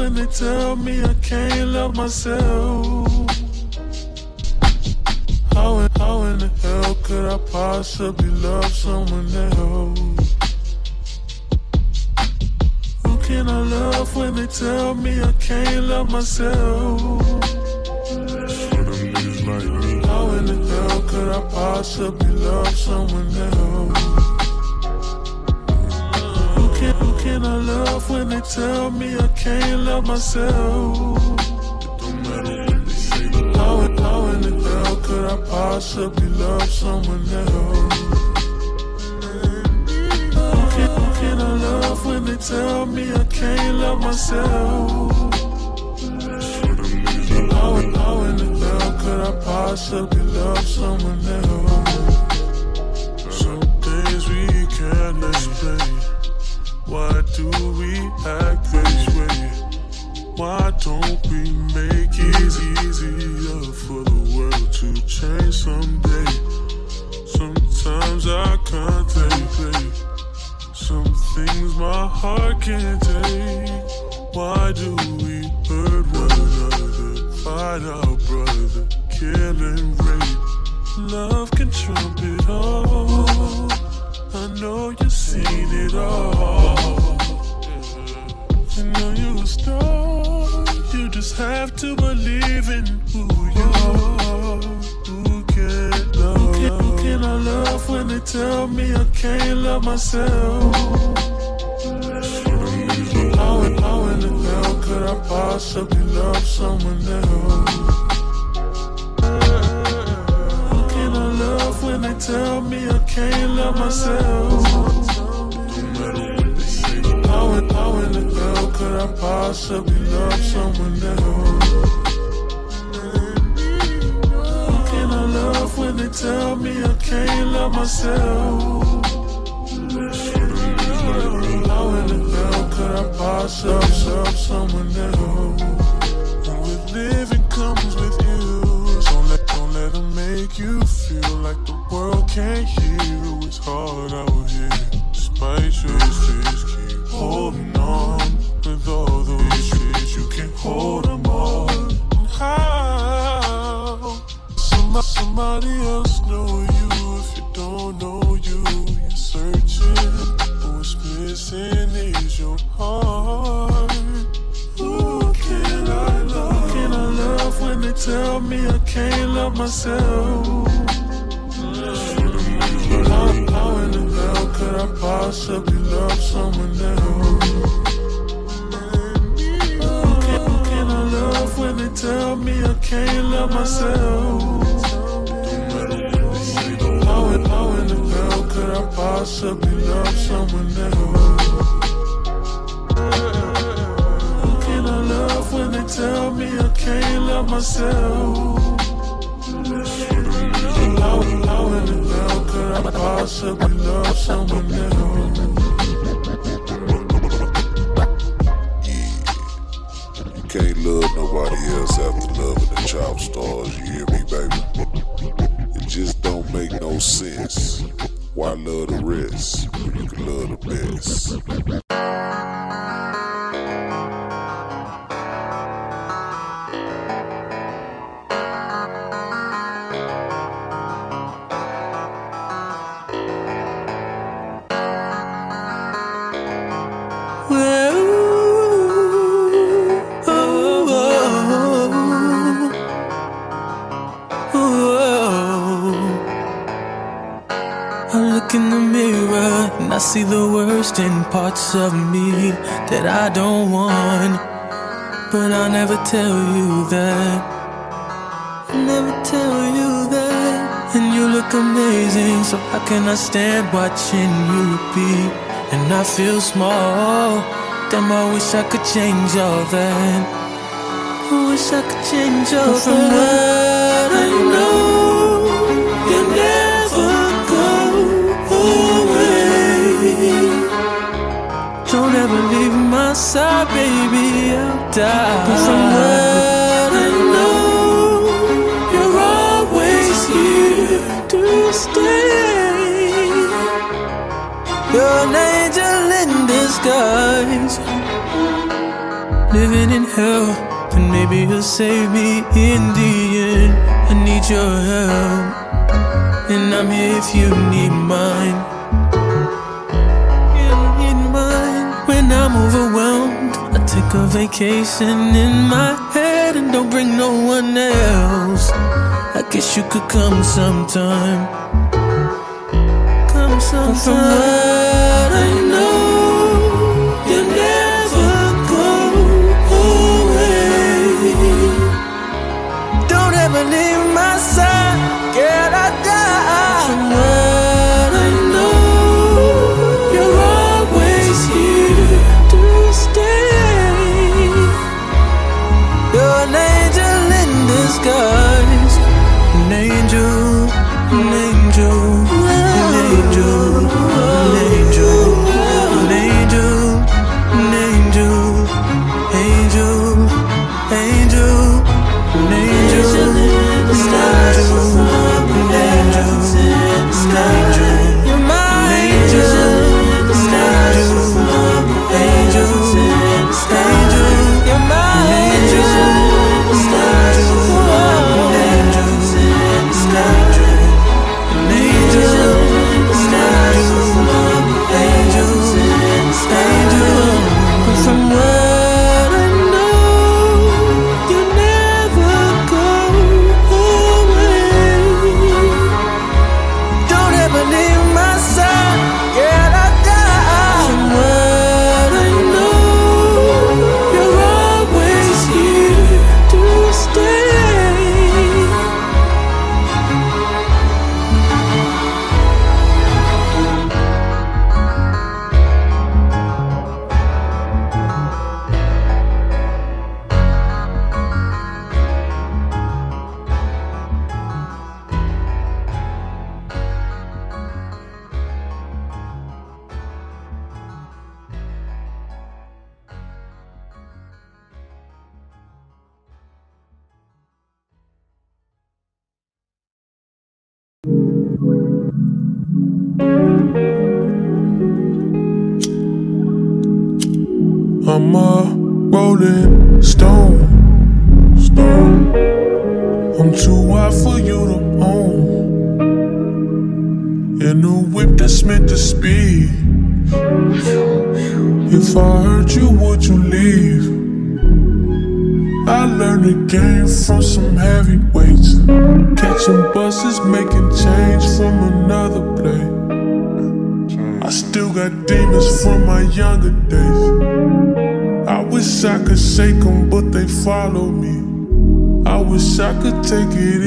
When they tell me I can't love myself. How in, how in the hell could I possibly love someone else? Who can I love when they tell me I can't love myself? How in the hell could I possibly love someone else? Can, I love when they tell me I can't love myself? Don't they say. How in, the hell could I possibly love someone else? Who can, who can I love when they tell me I can't love myself? How, how in the hell could I possibly love someone else? Don't we make it easier for the world to change someday? Sometimes I contemplate some things my heart can't take. Why do we hurt one another, fight our brother, kill and rape? Love can trump it all. I know you've seen it all. I know you're a star. Just have to believe in who you are. Who can love? Who can, who can I love when they tell me I can't love myself? How in, how in the hell could I possibly love someone else? Who can I love when they tell me I can't love myself? Could I possibly love someone else? Who can I love when they tell me I can't love myself? How in the hell could I possibly love someone else? And with living comes with you. Don't let, don't let them make you feel like the world can't hear you. It's hard out stand watching you repeat? And I feel small. Damn, I wish I could change all that. I wish I could change all but from what I know, you never go away. Don't ever leave my side, baby. I'll die. But from what You're an angel in disguise. Living in hell, and maybe you'll save me in the end. I need your help, and I'm here if you need mine. You need mine. When I'm overwhelmed, I take a vacation in my head and don't bring no one else. I guess you could come sometime. Sometimes so. could take it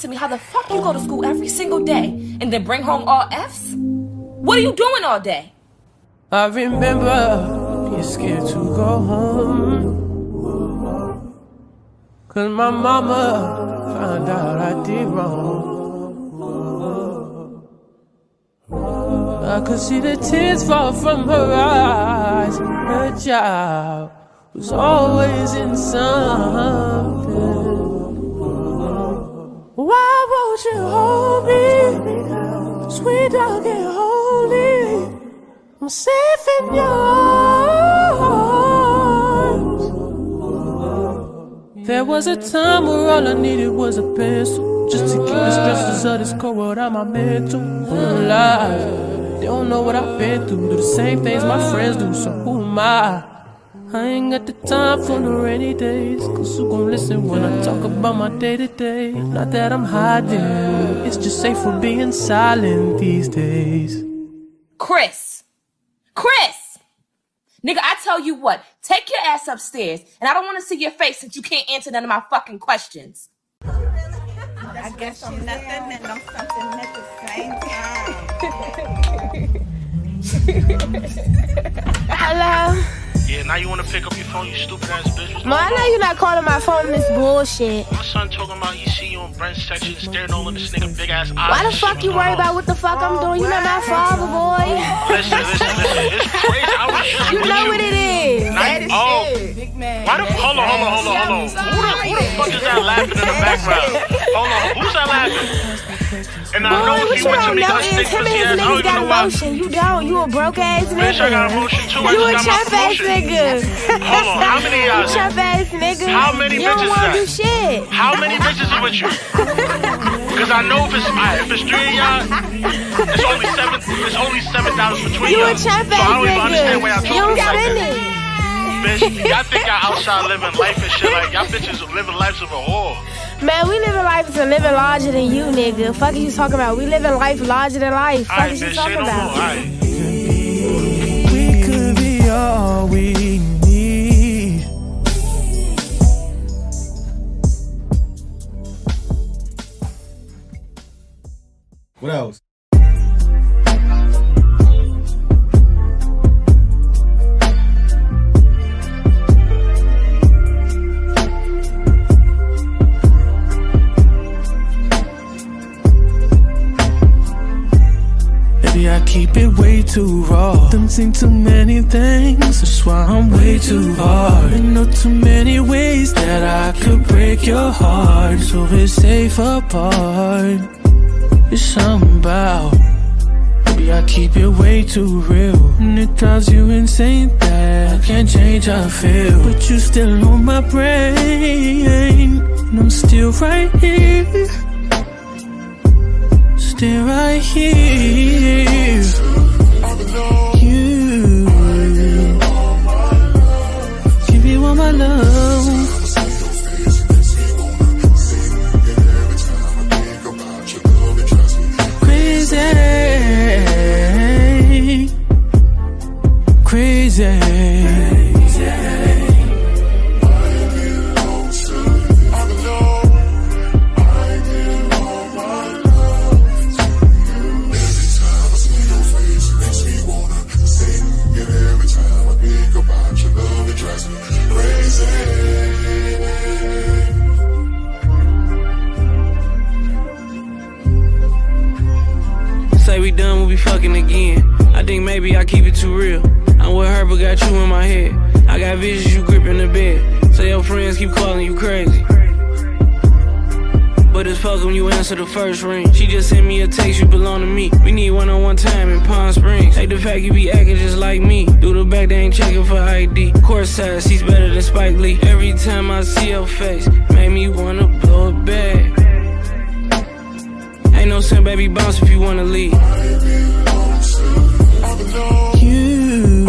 to me how the fuck you go to school every single day and then bring home all F's? What are you doing all day? I remember being scared to go home. Cause my mama found out I did wrong. I could see the tears fall from her eyes. Her child was always in something. Why won't you hold me? Sweet dog and holy. I'm safe in your arms. There was a time where all I needed was a pencil. Just to keep the stresses of this cold world out my mental. I'm alive. They don't know what I've been through. Do the same things my friends do, so who am I? I ain't got the time for no rainy days. Cause who gon' listen when I talk about my day to day? Not that I'm hiding, it's just safe for being silent these days. Chris! Chris! Nigga, I tell you what, take your ass upstairs, and I don't want to see your face since you can't answer none of my fucking questions. I guess I'm nothing and I'm something at the same time. Hello? Yeah, now you wanna pick up your phone, you stupid ass bitch. What's Ma, I know you're not calling my phone this bullshit. My son talking about he see you on Brent's section staring all in this nigga big ass eyes. Why the fuck you worry about what the fuck I'm doing? You're not my father, boy. Listen, listen, listen. It's crazy. I was just You with know you. what it is. Oh, why the hold on, hold on, hold on, hold on. Who the, who the fuck is that laughing in the background? Hold on, who's that laughing? And I know what he you went to me know that is stick him and pussy his ass. I don't even got know why. You don't. You a broke ass nigga. Bitch, I got emotion too. I You a just got my. Nigga. Hold on, how many y'all? You ass nigga. How many you don't bitches is do that? shit. How many bitches is with you? Because I know if it's alright, if it's three of y'all, it's only seven. It's only seven dollars between You y'all. a trap so I don't even understand why y'all nigga. You talking don't like spend that. it. Bitch, y'all think y'all outside living life and shit like y'all bitches are living lives of a whore. Man, we living life to living larger than you, nigga. Fuck you talking about? We living life larger than life. Fuck Alright, is you bitch, talking no more. about? Alright. All we need. What else? Maybe I keep it way too raw. Them seen too many things, that's why I'm way too hard. I know too many ways that I could break your heart, so we're safe apart. It's something about. Maybe I keep it way too real, and it drives you insane that I can't change how I feel. But you still on my brain, and I'm still right here. Stay right here. You give all my love. Crazy, crazy. We fucking again. I think maybe I keep it too real. I'm with her, but got you in my head. I got visions you gripping the bed. So your friends keep calling you crazy. But it's fuck when you answer the first ring. She just sent me a text, you belong to me. We need one on one time in Palm Springs. Like the fact you be acting just like me. Do the back, they ain't checking for ID. Course size, she's better than Spike Lee. Every time I see her face, make me wanna blow it back. Ain't no sin, baby, bounce if you wanna leave. You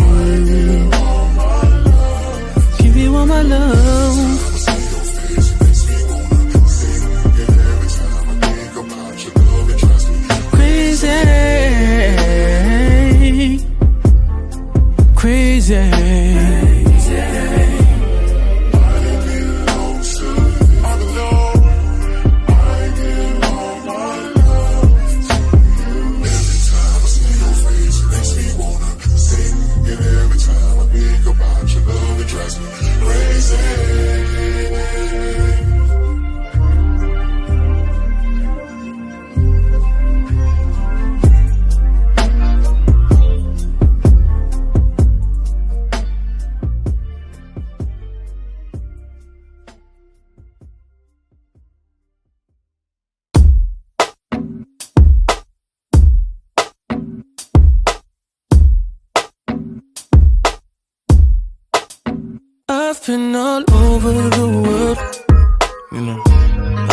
give you all my love. Crazy, crazy.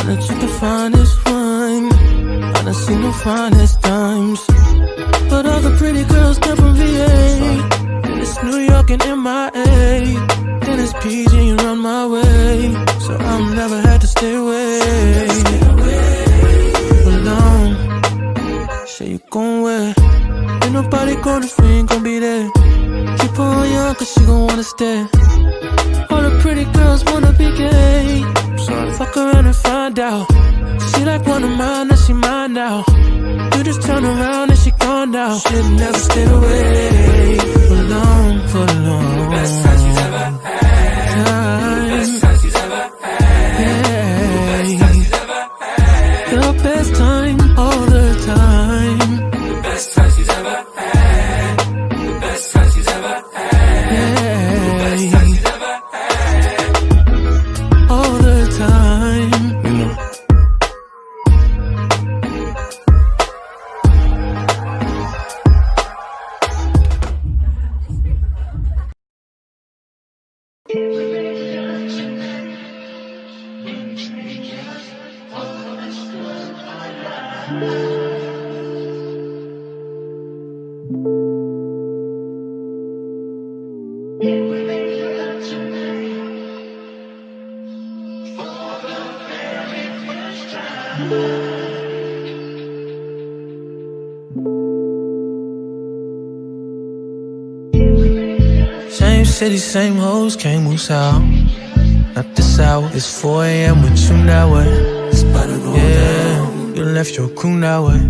Done took the finest wine. I done seen the finest times. But all the pretty girls come from VA. And it's New York and MIA. And it's PG around my way. So I'm never had to stay away. Alone. Say you gon' where? Ain't nobody gonna ain't gon' be there. Keep her on young, cause she gon' wanna stay. All the pretty girls wanna be gay. Fuck around and find out. She like one of mine, now she mine now. You just turn around and she gone now. Should've never stayed away for long, for long. Best time she's ever had. Same these same hoes, can't move out. Not this hour, it's 4 a.m. with you now, what? Yeah, you left your crew now, what?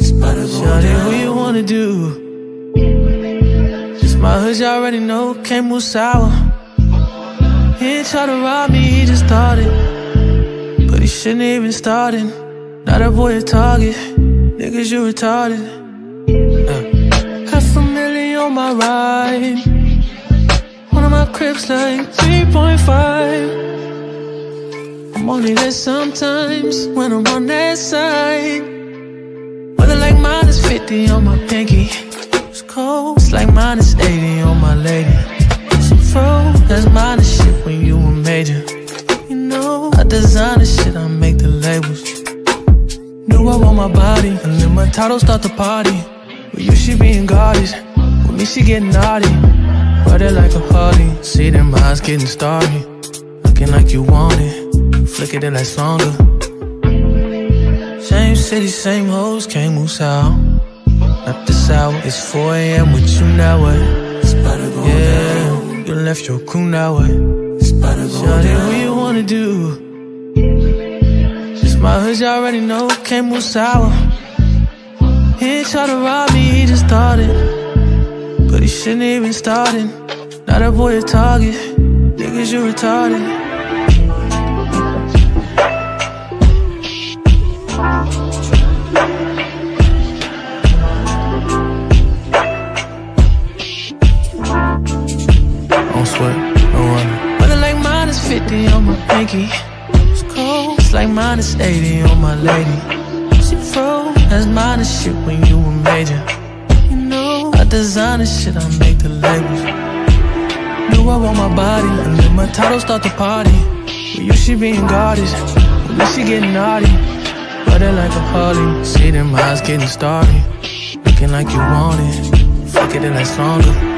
Shawty, what you wanna do? Just my hood, you already know, can't move sour. He ain't try to rob me, he just started. But he shouldn't even started. Now that boy a target, niggas, you retarded. Uh. Half a million on my ride. Crips like 3.5. I'm only there sometimes when I'm on that side. Weather like minus 50 on my pinky. It's cold, it's like minus 80 on my lady. Some fro, that's minus shit when you a major. You know, I design the shit, I make the labels. Knew I want my body, and then my title start the party. But you, she being guarded. With me, she getting naughty. It like a Harley. See them eyes getting starry. Looking like you want it. Flick it like longer. Same city, same hoes, can't move out. Not this hour, it's 4 a.m. with you now, eh? what? Yeah, you left your crew now, eh? what? Shawty, who you wanna do? It's my hood, you already know, can't move sour. He ain't try to rob me, he just started. Shouldn't even started. Not a boy a target. Niggas, you retarded. Don't sweat, no running. Weather like minus 50 on my pinky. It's cold. It's like minus 80 on my lady. She froze. That's minus shit when you were major. Design the shit, I make the labels. Knew I want my body, and then my title start the party. But you should being guarded, at least she getting naughty. But it like a party, see them eyes getting started. Looking like you want it, fuck it, and that's longer.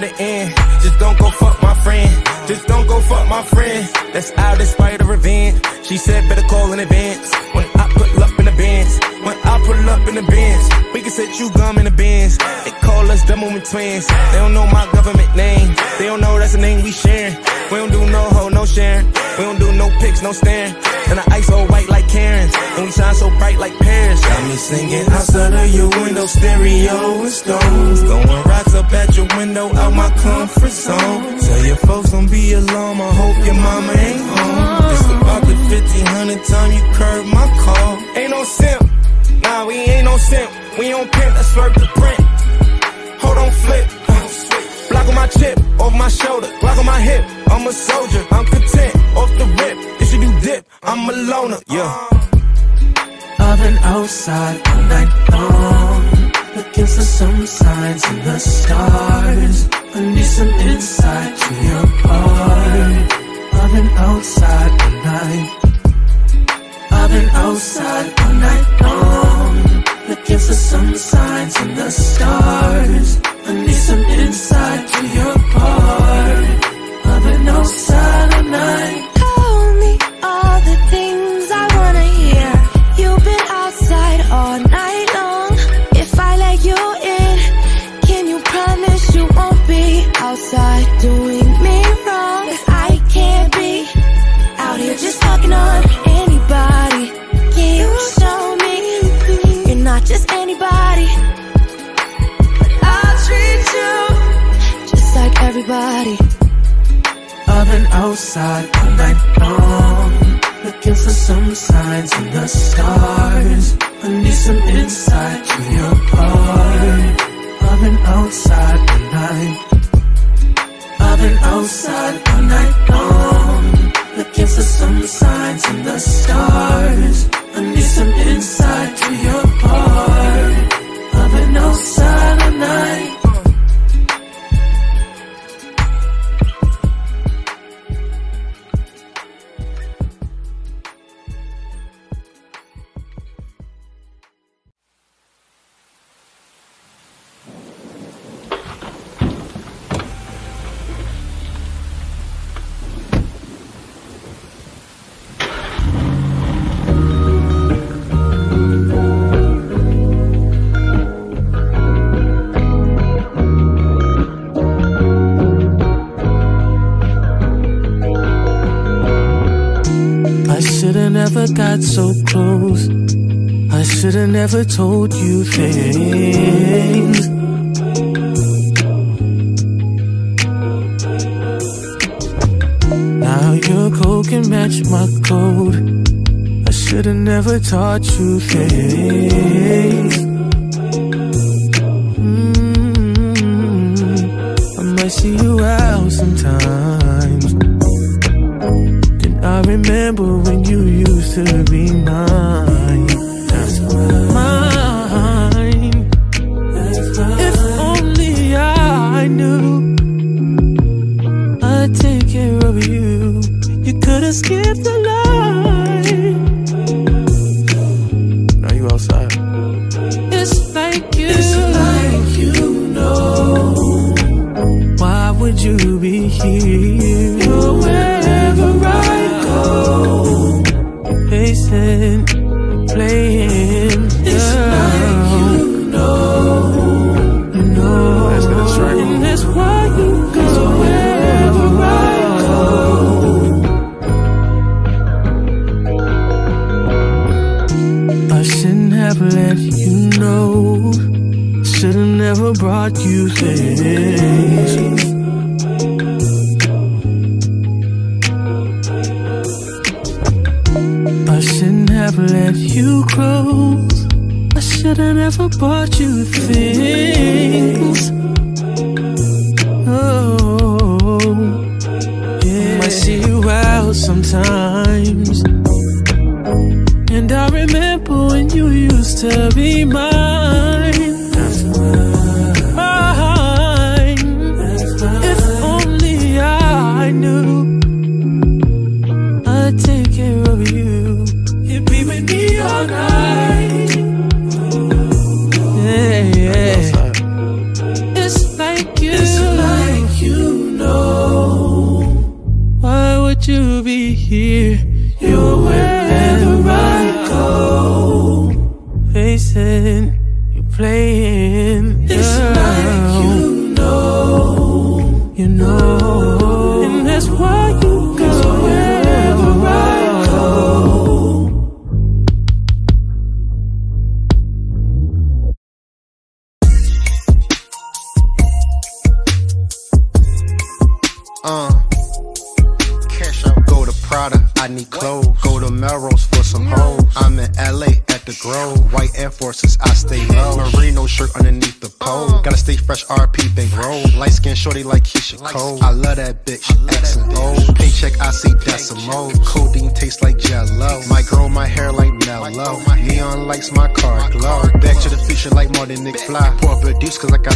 The end. Just don't go fuck my friend. Just don't go fuck my friend. That's out despite of revenge. She said better call in advance. When I put up in the bins, when I pull up in the bins, we can set you gum in the bins. They call us double when twins. They don't know my government name. They don't know that's the name we sharing. We don't do no hoe, no sharing. We don't do no pics, no staring. And the ice all white like Karen's. And we shine so bright like Paris. Got me singing outside of your window, stereo and stones. Throwing rocks up at your window, out my comfort zone. Tell your folks don't be alarmed, I hope your mama ain't home. It's about the 1500 time you curved my call. Ain't no simp, nah, we ain't no simp. We on pimp, let's work the print. Hold on, flip. Block on my chip, off my shoulder, block on my hip. I'm a soldier, I'm content, off the rip. If you do dip, I'm a loner, yeah. Uh. I've been outside all night long, looking for some signs in the stars. I need some insight to your heart. I've been outside all night. I've been outside all night long, looking for some signs in the stars. I need some insight to your heart. I've been outside all night. Outside all night long, looking for some signs in the stars. I need some insight to your heart. I've been outside all night. I've been outside all night long, looking for some signs in the stars. I need some insight to your heart. I've been outside all night. Never got so close. I should've never told you things. Now your code can match my code. I should've never taught you things. Mm, I might Might see you out sometimes. Then I remember when you used to be mine. That's Mine. If only I knew I'd take care of you. You could have skipped never brought you things. I shouldn't have let you grow. I should've never bought you things. Oh, yeah. Might see you out sometimes. And I remember when you used to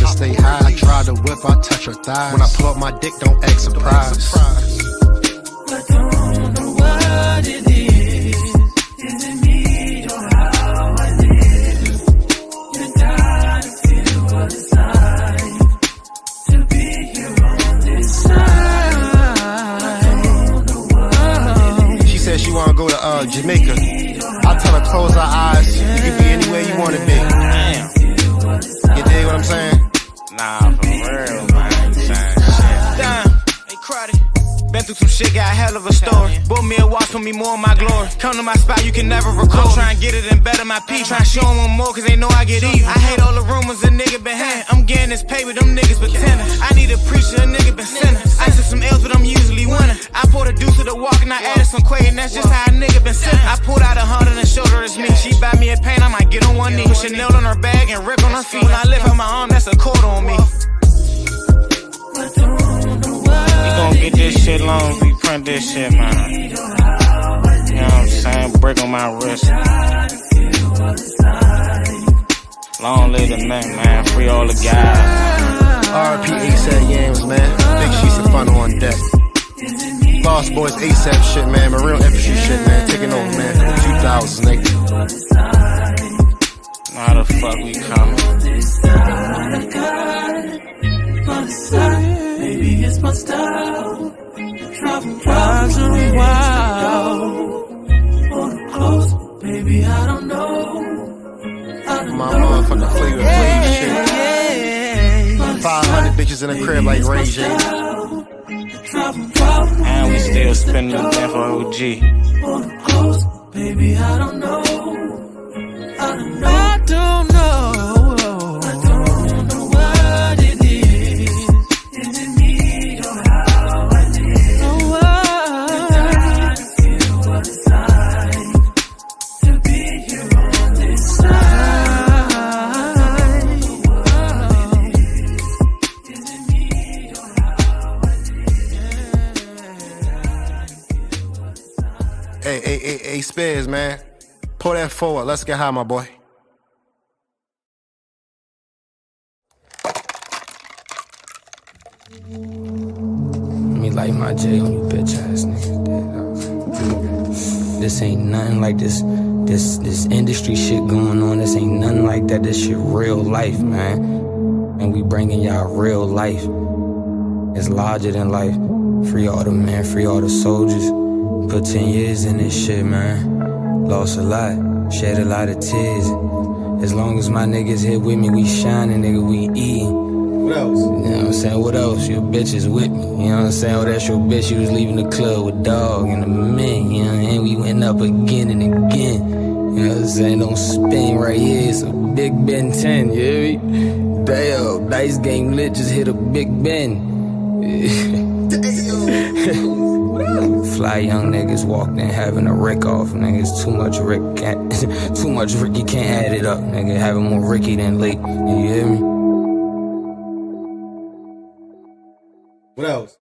gotta stay high. I whip, I touch her thighs. When I pull up my dick, don't act surprised. It is, is it die to feel what to this side. She said she wanna go to uh, Jamaica. I tell her close her eyes. Shit, got a hell of a story. Bought me a watch, put me more in my glory. Come to my spot, you can never record. Try and get it and better my P. Uh-huh. Try and show them one more, cause they know I get even. I hate all the rumors a nigga been had. I'm getting this paper, them niggas pretending. I need a preacher, a nigga been sinning. I took some L's, but I'm usually winning. I poured a deuce to the walk and I added some quay, and that's just how a nigga been sinning. I pulled out a hundred and showed her it's me. She buy me a pain, I might get on one knee. Put Chanel on her bag and Rick on her feet. When I lift up my arm, that's a quarter on me. We gon' get this shit long we print this shit, man. You know what I'm saying? Brick on my wrist. Long live the man, man. Free all the guys. RP ASAP Yams, man. Big sheets of fun on deck. Boss Boys ASAP shit, man. My real infantry shit, man. Taking over, man. The 2000s, nigga. How the fuck we coming? My side, baby, it's my style. Driving drives a while. Wanna close, baby, I don't know. I don't My know. motherfucking flavor flavor shit. 500 bitches in a crib like Ray J. And we still spending the death for OG. Wanna close, baby, I don't know. I don't know. I don't know. Hey, Spears, man. Pull that forward. Let's get high, my boy. Let Me like my J on you bitch ass niggas. This ain't nothing like this. This this industry shit going on. This ain't nothing like that. This shit real life, man. And we bringing y'all real life. It's larger than life. Free all the men, free all the soldiers. Put 10 years in this shit, man. Lost a lot, shed a lot of tears. As long as my niggas here with me, we shining, nigga, we eating. What else? You know what I'm saying? What else? Your bitch is with me. You know what I'm saying? Oh, that's your bitch. You was leaving the club with dog and the men. You know what I mean? We went up again and again. You know what I'm saying? Don't spin right here. It's a Big Ben 10, you hear me? Damn, dice game lit, just hit a Big Ben. Fly young niggas walked in having a Rick off, niggas. Too much Rick, can't, too much Rick, you can't add it up, nigga. Having more Ricky than Lake, you hear me? What else?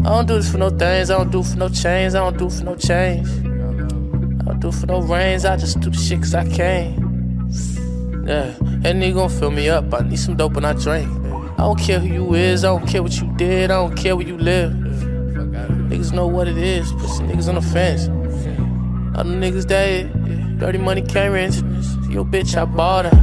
I don't do this for no things, I don't do for no chains, I don't do for no change. I don't do for no rains, I just do the shit cause I can. Yeah, that nigga gon' fill me up, I need some dope when I drink. I don't care who you is, I don't care what you did, I don't care where you live. Niggas know what it is, pussy niggas on the fence. All the niggas dead, dirty money in. Yo, bitch, I bought her.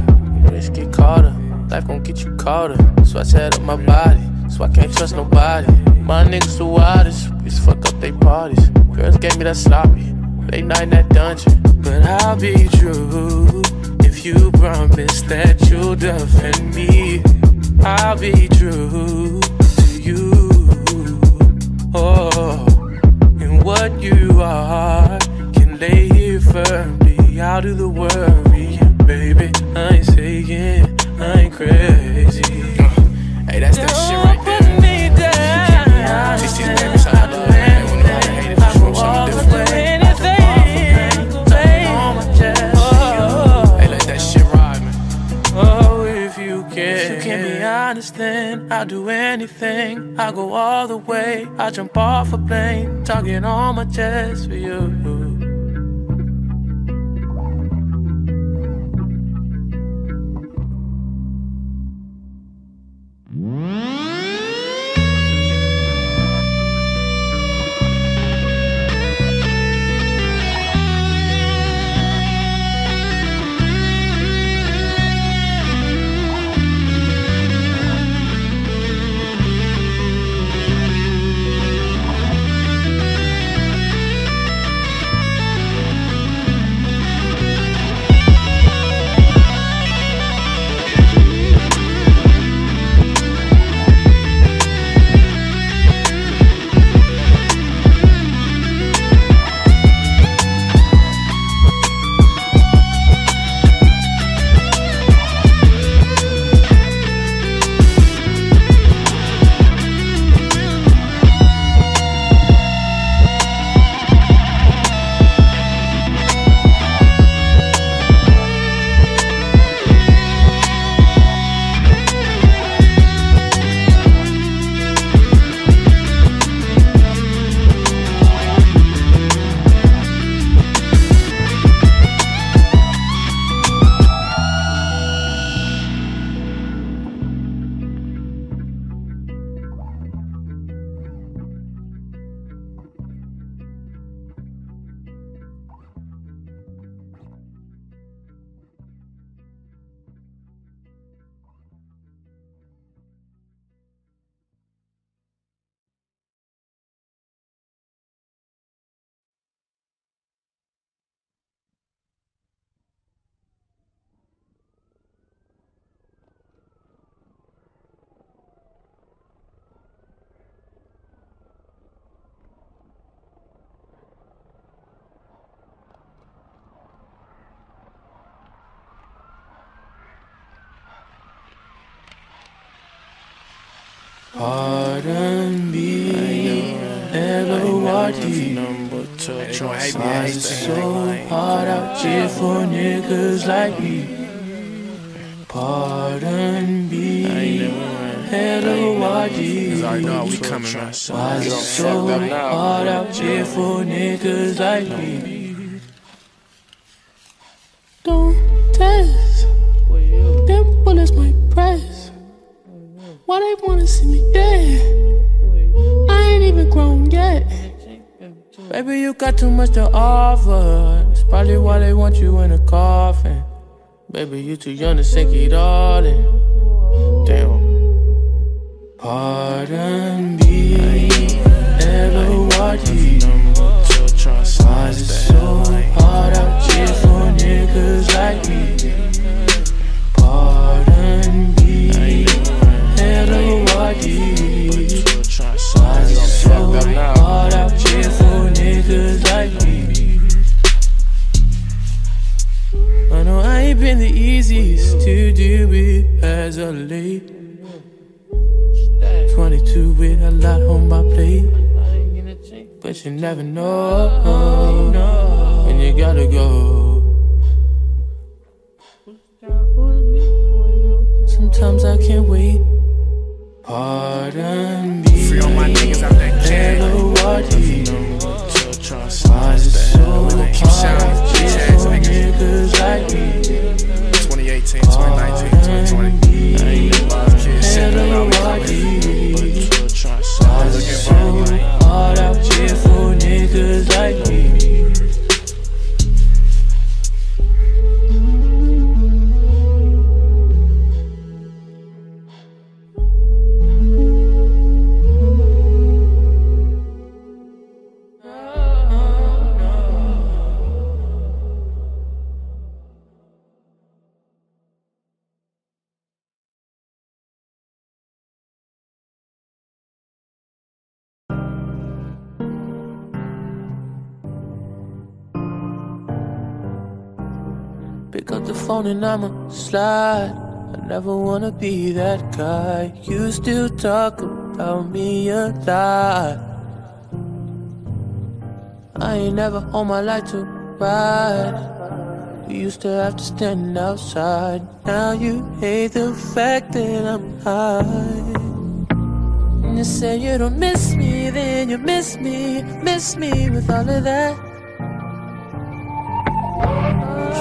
Bitch, get caught her. Life gon' get you caught her. So I set up my body, so I can't trust nobody. My niggas the wildest, bitch, fuck up they parties. Girls gave me that sloppy, late night in that dungeon. But I'll be true you promise that you'll defend me. I'll be true to you. Oh, and what you are can lay here firmly out of the worry, baby. I ain't saying I ain't crazy. Uh. Hey, that's that shit right there. Put me down. I'll do anything. I'll go all the way. I'll jump off a plane, talking on my chest for you. Too young to sink it all in. You never know when you gotta go. Phone and I'ma slide. I never wanna be that guy. You still talk about me a lot. I ain't never on my life to ride. We used to have to stand outside. Now you hate the fact that I'm high. And you say you don't miss me, then you miss me, miss me with all of that.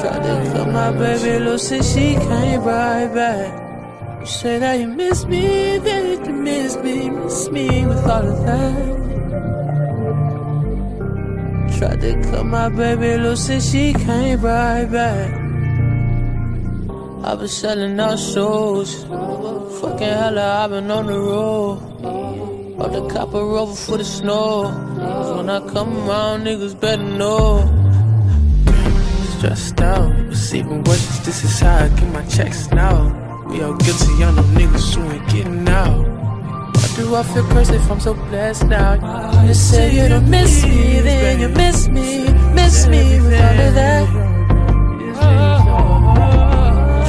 Tried to cut my baby loose and she came right back. You say that you miss me, then you miss me, miss me with all of that. Tried to cut my baby loose and she came right back. I've been selling out shows. Fucking hella, I've been on the road. Bought the copper over for the snow. 'Cause when I come around, niggas better know. Stressed out, even worse. This is how I get my checks now. We all guilty, on them niggas who ain't getting out. Why do I feel cursed if I'm so blessed now? You say you don't miss me, then you miss me, miss me with all of that.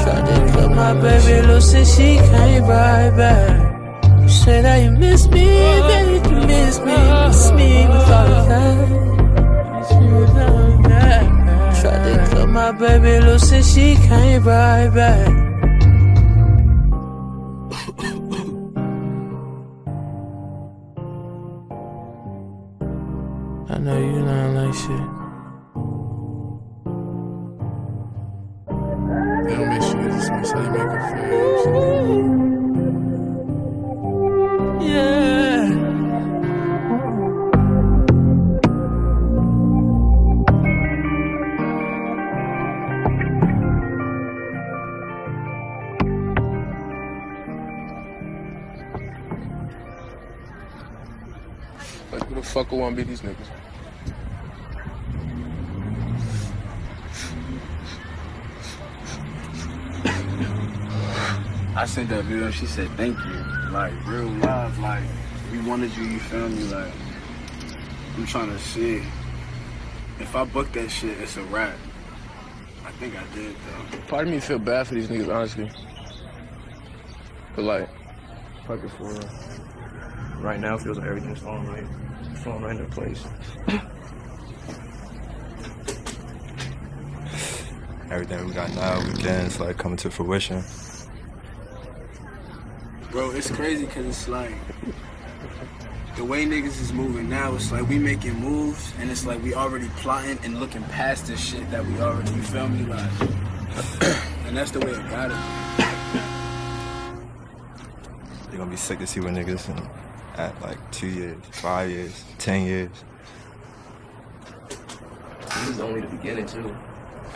Tried to cut my baby loose and she came right back. You say that you miss me, then you miss me, miss me with all of that. Tried to my baby loose and she came right back. I know you not like shit. Don't make shit, it's just how you wanna be these niggas? I sent that video. She said thank you. Like real love. Like we wanted you. You feel me? Like I'm trying to see if I book that shit. It's a wrap. I think I did though. Part of me feel bad for these niggas, honestly. But like, fuck it for real. Right now, feels like everything's falling right, falling right into place. Everything we got now, we can, it's like coming to fruition. Bro, it's crazy because it's like the way niggas is moving now. It's like we making moves, and it's like we already plotting and looking past this shit that we already. You feel me? Like, and that's the way it gotta be. You're gonna be sick to see what niggas in at like two years, five years, ten years. This is only the beginning too.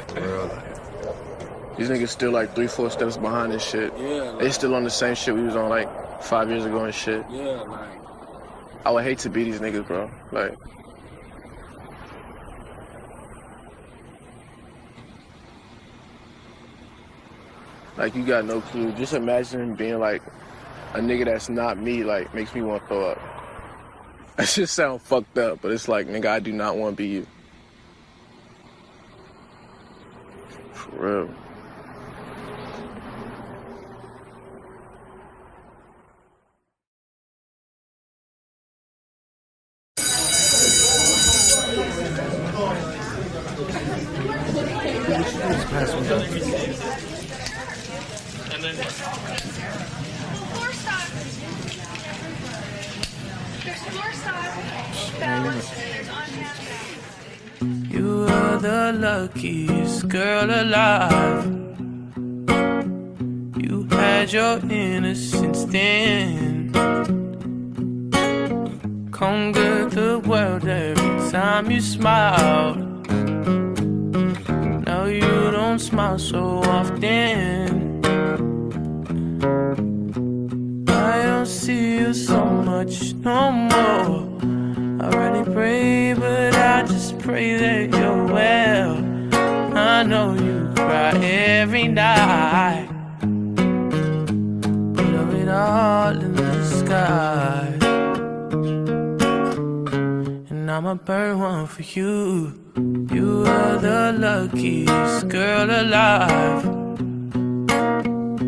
For real, like, These niggas still like three, four steps behind this shit. Yeah, They still on the same shit we was on like five years ago and shit. Yeah, like I would hate to be these niggas, bro. Like, like you got no clue. Just imagine being like a nigga that's not me. Like, makes me want to throw up. That just sound fucked up, but it's like, nigga, I do not want to be you. For real. And then You are the luckiest girl alive. You had your innocence then. Conquered the world every time you smiled. Now you don't smile so often. I don't see you so much no more. I really pray, but I just pray that you're well. I know you cry every night. Love it all in the sky. And I'ma burn one for you. You are the luckiest girl alive.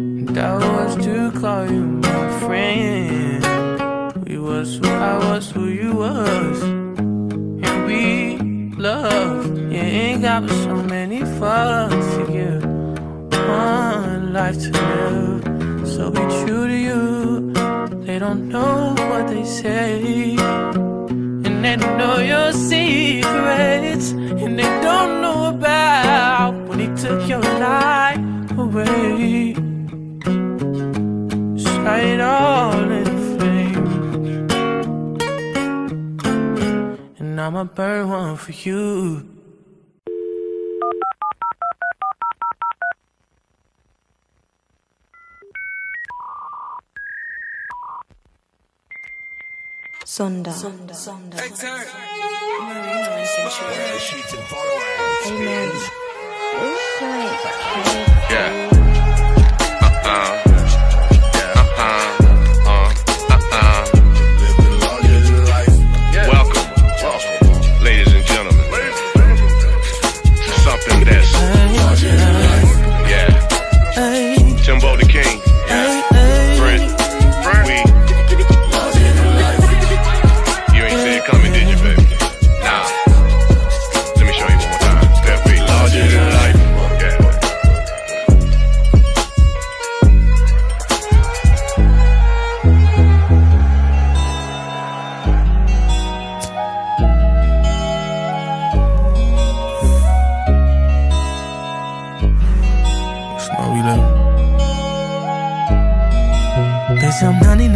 And I was to call you my friend. Was who I was, who you was. And we love. You ain't got so many fucks to give. One life to live. So be true to you. They don't know what they say. And they don't know your secrets. And they don't know about when he took your life away. Shine it all I'ma burn one for you. Sonda. Sonda. Sonda. Amen. Yeah. Uh-uh. Uh-uh.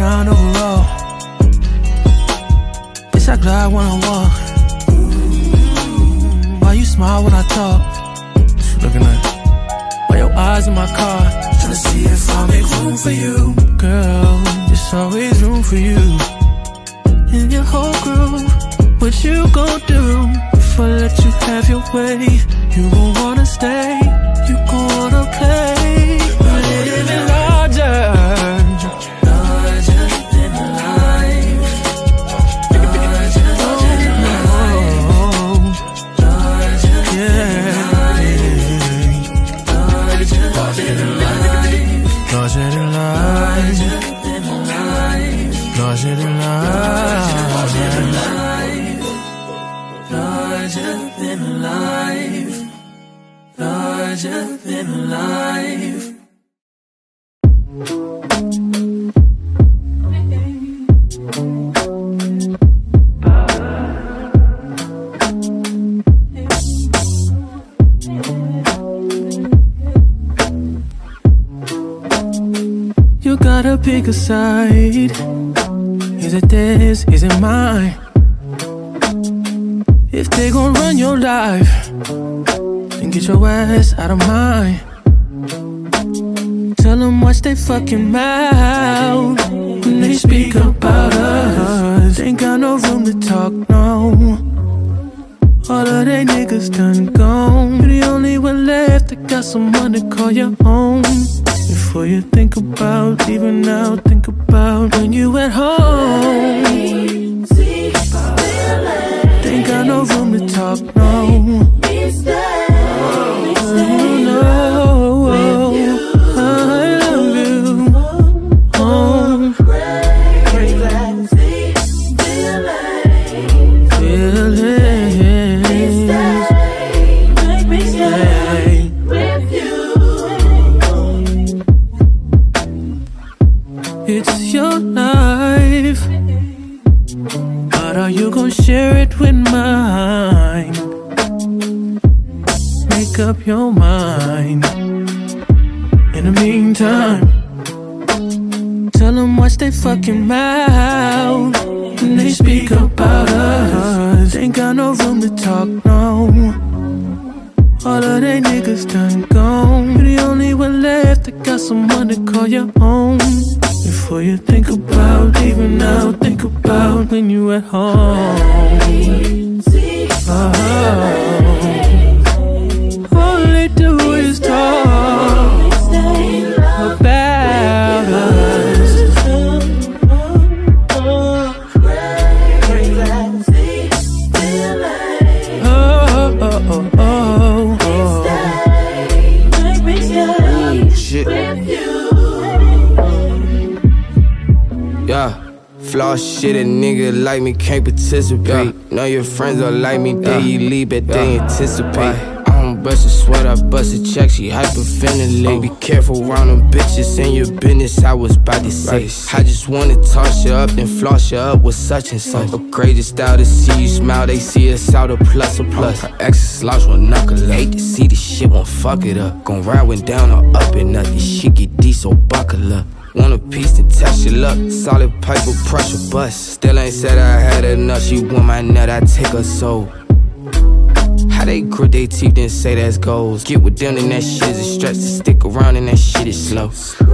I'm 99 overall. Guess I glide when I walk. Why you smile when I talk? Looking at why your eyes in my car. Tryna see if I make room for you. Girl, there's always room for you. In your whole groove, what you gon' do? If I let you have your way, you gon' wanna stay. Participate. Know your friends don't like me, they you leave, but they anticipate. I don't bust a sweat, I bust a check, she hyperventilate. Be careful around them bitches in your business, I was about to say. I just wanna toss you up, then floss you up with such and such. Upgrade your style to see you smile, they see us out a plus a plus. Her ex is lost one knuckle up. Hate to see this shit, won't fuck it up. Gon' ride when down or up and nothing, shit get D, so buckle up. Want a piece to test your luck. Solid pipe with pressure bust. Still ain't said I had enough. She want my nut, I take her soul. How they grit they teeth then say that's goals. Get with them and that shit is a stretch to stick around and that shit is slow. So,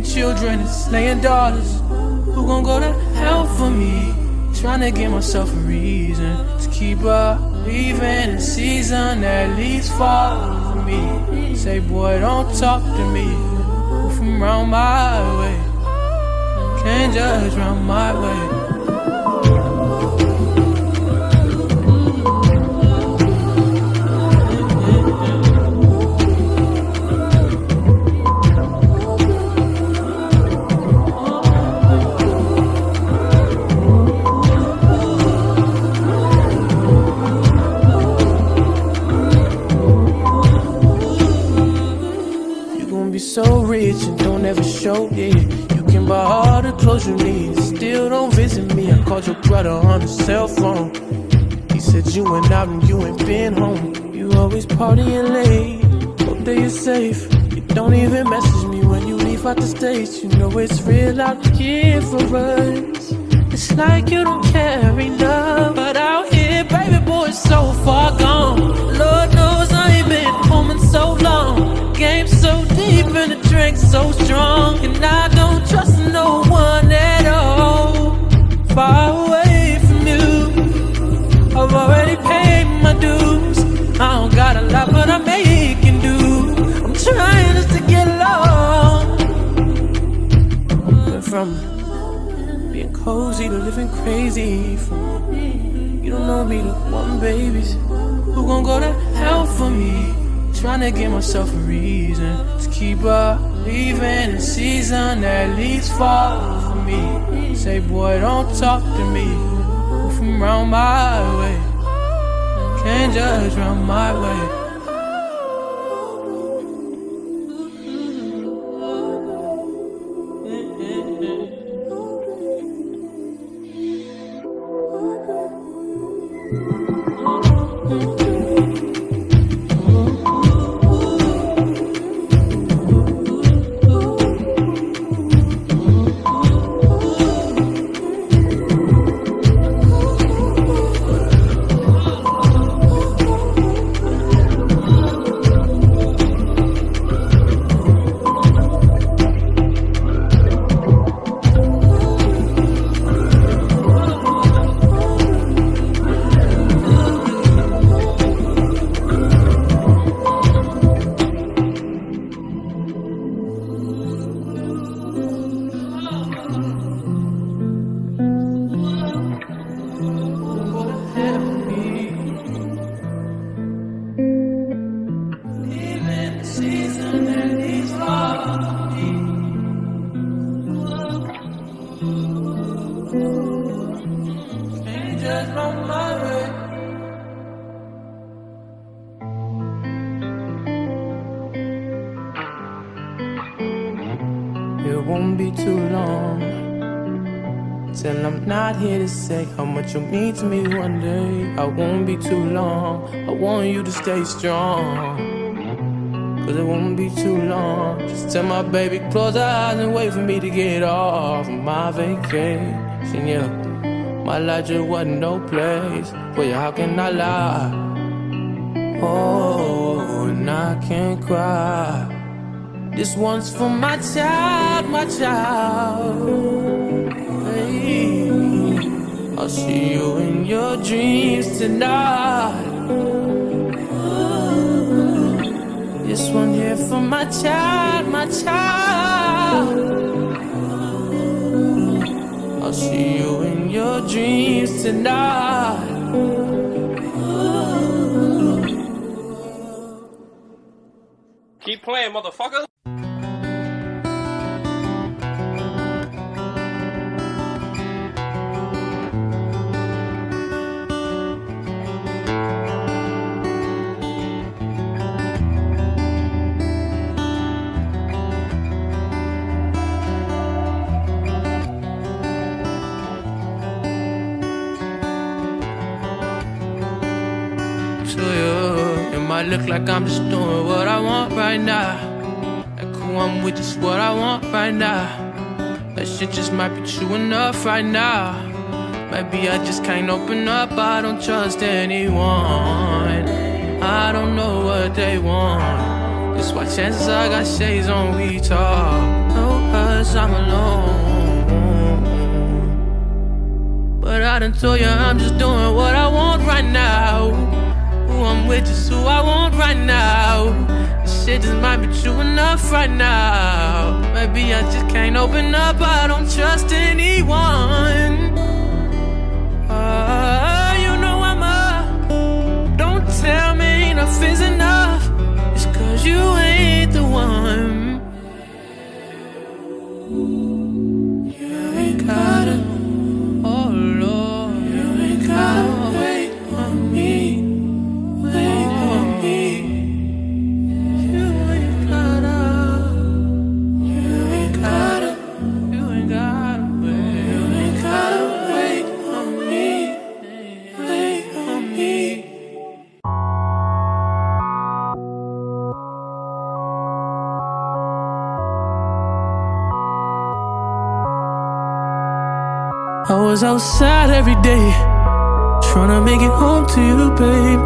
And children and slaying daughters. Who gon' go to hell for me? Trying to give myself a reason to keep believing in season that least fall for me. me. Say, boy, don't talk to me. Move from round my way. Can't judge round my way. So rich and don't ever show it. You can buy all the clothes you need, still don't visit me. I called your brother on his cell phone. He said you went out and you ain't been home. You always partying late. Hope that you're safe. You don't even message me when you leave out the states. You know it's real out here for us. It's like you don't care enough. But out here, baby boy, so far gone. Game so deep and the drink so strong. And I don't trust no one at all. Far away from you. I've already paid my dues. I don't got a lot, but I'm making do. I'm trying just to get along. From being cozy to living crazy. From you don't know me one babies. Who gon' go to hell for me? Trying to give myself a reason to keep believing in season that leads far for me. Say, boy, don't talk to me. Move from round my way. Can't judge round my way. Say how much you mean to me one day. I won't be too long. I want you to stay strong. Cause it won't be too long. Just tell my baby, close her eyes and wait for me to get off my vacation. Yeah, my life just wasn't no place for you. How can I lie? Oh, and I can't cry. This one's for my child, my child. Hey, I'll see you in your dreams tonight. This one here for my child, my child. I'll see you in your dreams tonight. Keep playing, motherfucker. Look like I'm just doing what I want right now. Like who I'm with is what I want right now. That shit just might be true enough right now. Maybe I just can't open up. I don't trust anyone. I don't know what they want. That's why chances I got shades on. We talk. No, cause I'm alone. But I done told you I'm just doing what I want right now. I'm with just who I want right now. This shit just might be true enough right now. Maybe I just can't open up. I don't trust anyone. Uh, you know I'm up. Don't tell me enough is enough. It's cause you ain't the one. Was outside every day, trying to make it home to you, babe.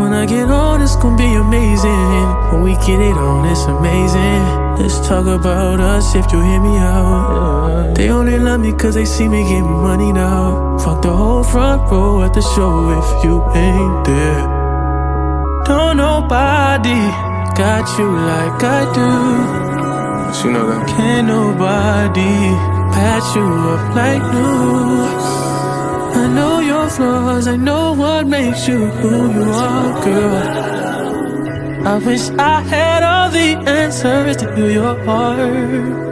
When I get on, it's gonna be amazing. When we get it on, it's amazing. Let's talk about us if you hear me out. They only love me cause they see me getting money now. Fuck the whole front row at the show if you ain't there. Don't nobody got you like I do. You know that. Can't nobody patch you up like new. I know your flaws, I know what makes you who you are, girl. I wish I had all the answers to your heart.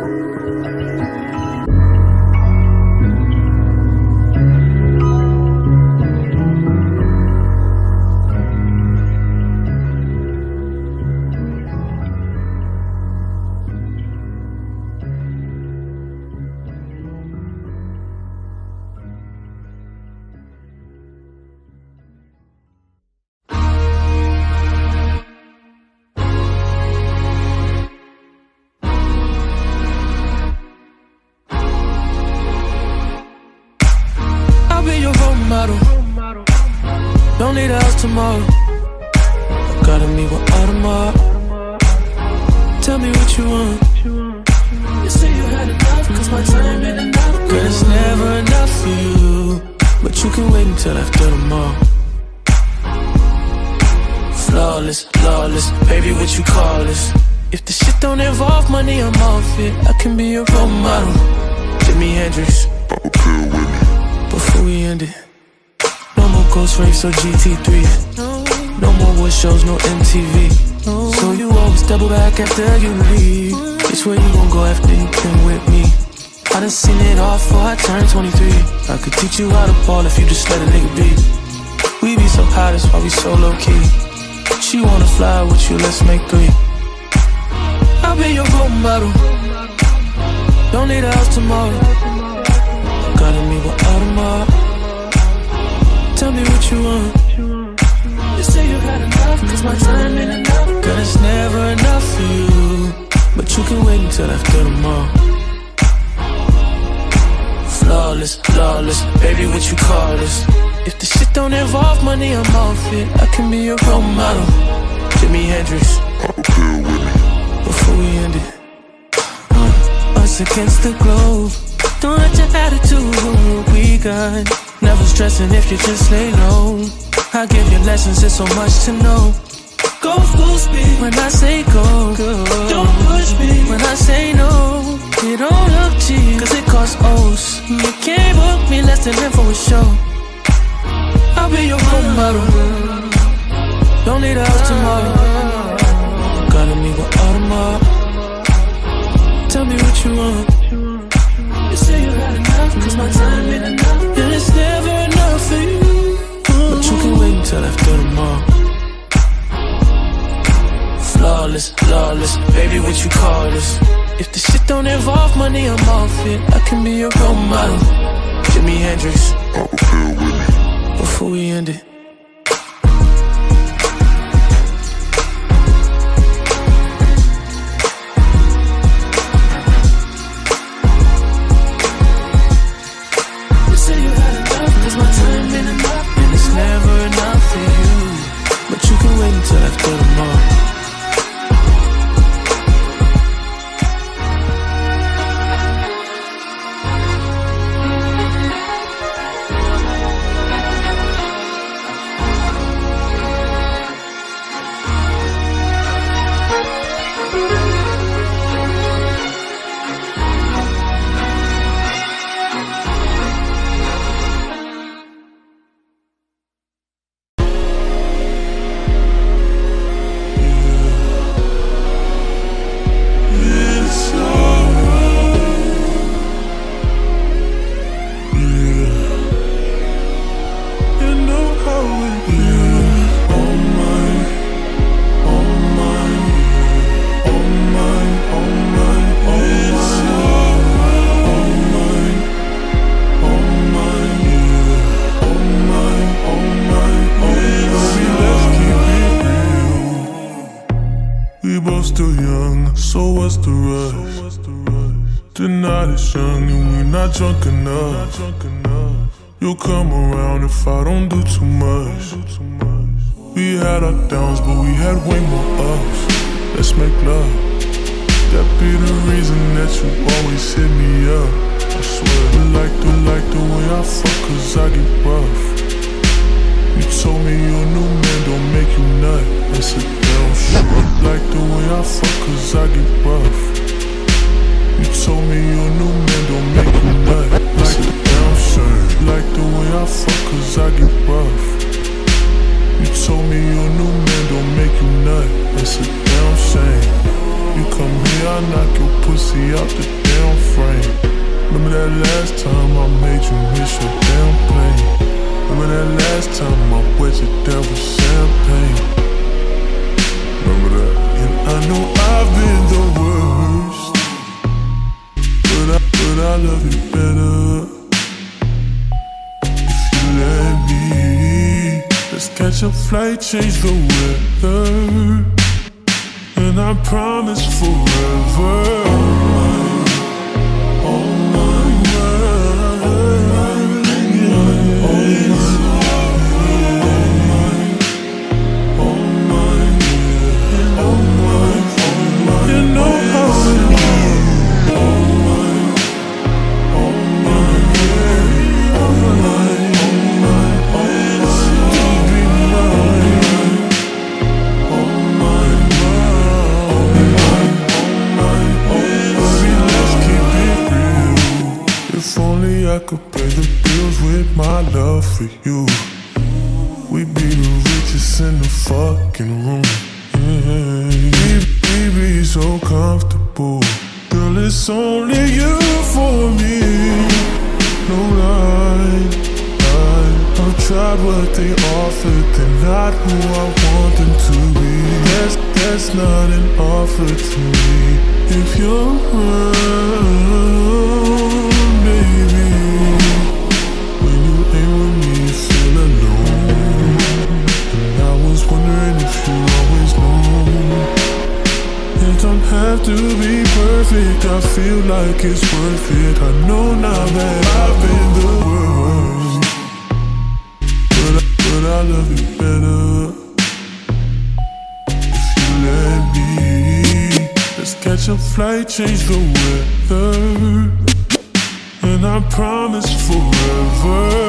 Can be your role model. Jimi Hendrix. Before we end it, no more ghost raves or GT3. No more wood shows, no MTV. So you always double back after you leave. Which way you gon' go after you been with me? I done seen it all before I turned 23. I could teach you how to ball if you just let a nigga be. We be so high, that's why we so low key. She wanna fly with you, let's make three. I'll be your role model. Don't need a house tomorrow. Gotta meet with Audemars. Tell me what you want. You say you had enough, cause my time ain't enough. Girl, it's never enough for you. But you can wait until after tomorrow. Flawless, flawless, baby, what you call this? If the shit don't involve money, I'm off it. I can be your role model. Jimi Hendrix. I'll with me Before we end it, against the globe. Don't let your attitude we got. Never stressing if you just lay low. I give you lessons, it's so much to know. Go full speed when I say go. go. Don't push me when I say no. It don't look cheap, cause it costs O's. You can't book me less than that for a show. I'll be your role model. Don't need a house tomorrow. Gotta meet with Audemars. Tell me what you want. You say you had enough, cause my time ain't enough. And it's never enough for you. But you can wait until after tomorrow. Flawless, flawless, baby, what you call this? If the shit don't involve money, I'm off it. I can be your role model. Jimi Hendrix. Before we end it. Wait until after Let's make love. That be the reason that you always hit me up. I swear, you like the like the way I fuck, cause I get rough. You told me your new man don't make you nut. That's a damn shit. Like the way I fuck, cause I get rough. You told me your new man don't make you nut. Like a damn shame. Like the way I fuck, cause I get rough. You told me your new man don't make you nut. That's a damn shame. You come here, I knock your pussy out the damn frame. Remember that last time I made you miss your damn plane. Remember that last time I wet you down with champagne. Remember that? And I know I've been the worst, but I, but I love you better if you let me. Let's catch a flight, change the weather, I promise forever. I could pay the bills with my love for you. We'd be the richest in the fucking room. Yeah. We, we be so comfortable. Girl, it's only you for me. No lie. I, I've tried what they offered. They're not who I want them to be. That's, that's not an offer to me. If you're around, I feel like it's worth it. I know now that I've been the worst. But I, but I love you better. If you let me. Let's catch a flight, change the weather. And I promise forever.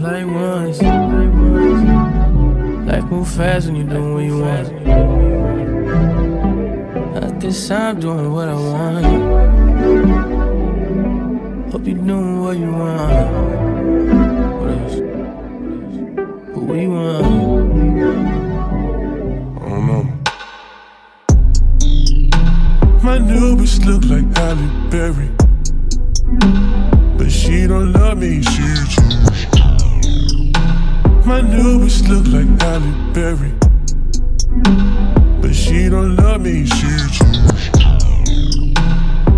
Year, only like once. Life move fast when you doing what you want. At this time, doing what I want. Hope you doing what you want. What else? What you want? I don't know. My new bitch look like Halle Berry. But she don't love me, she choose. My new bitch look like Halle Berry. But she don't love me, she.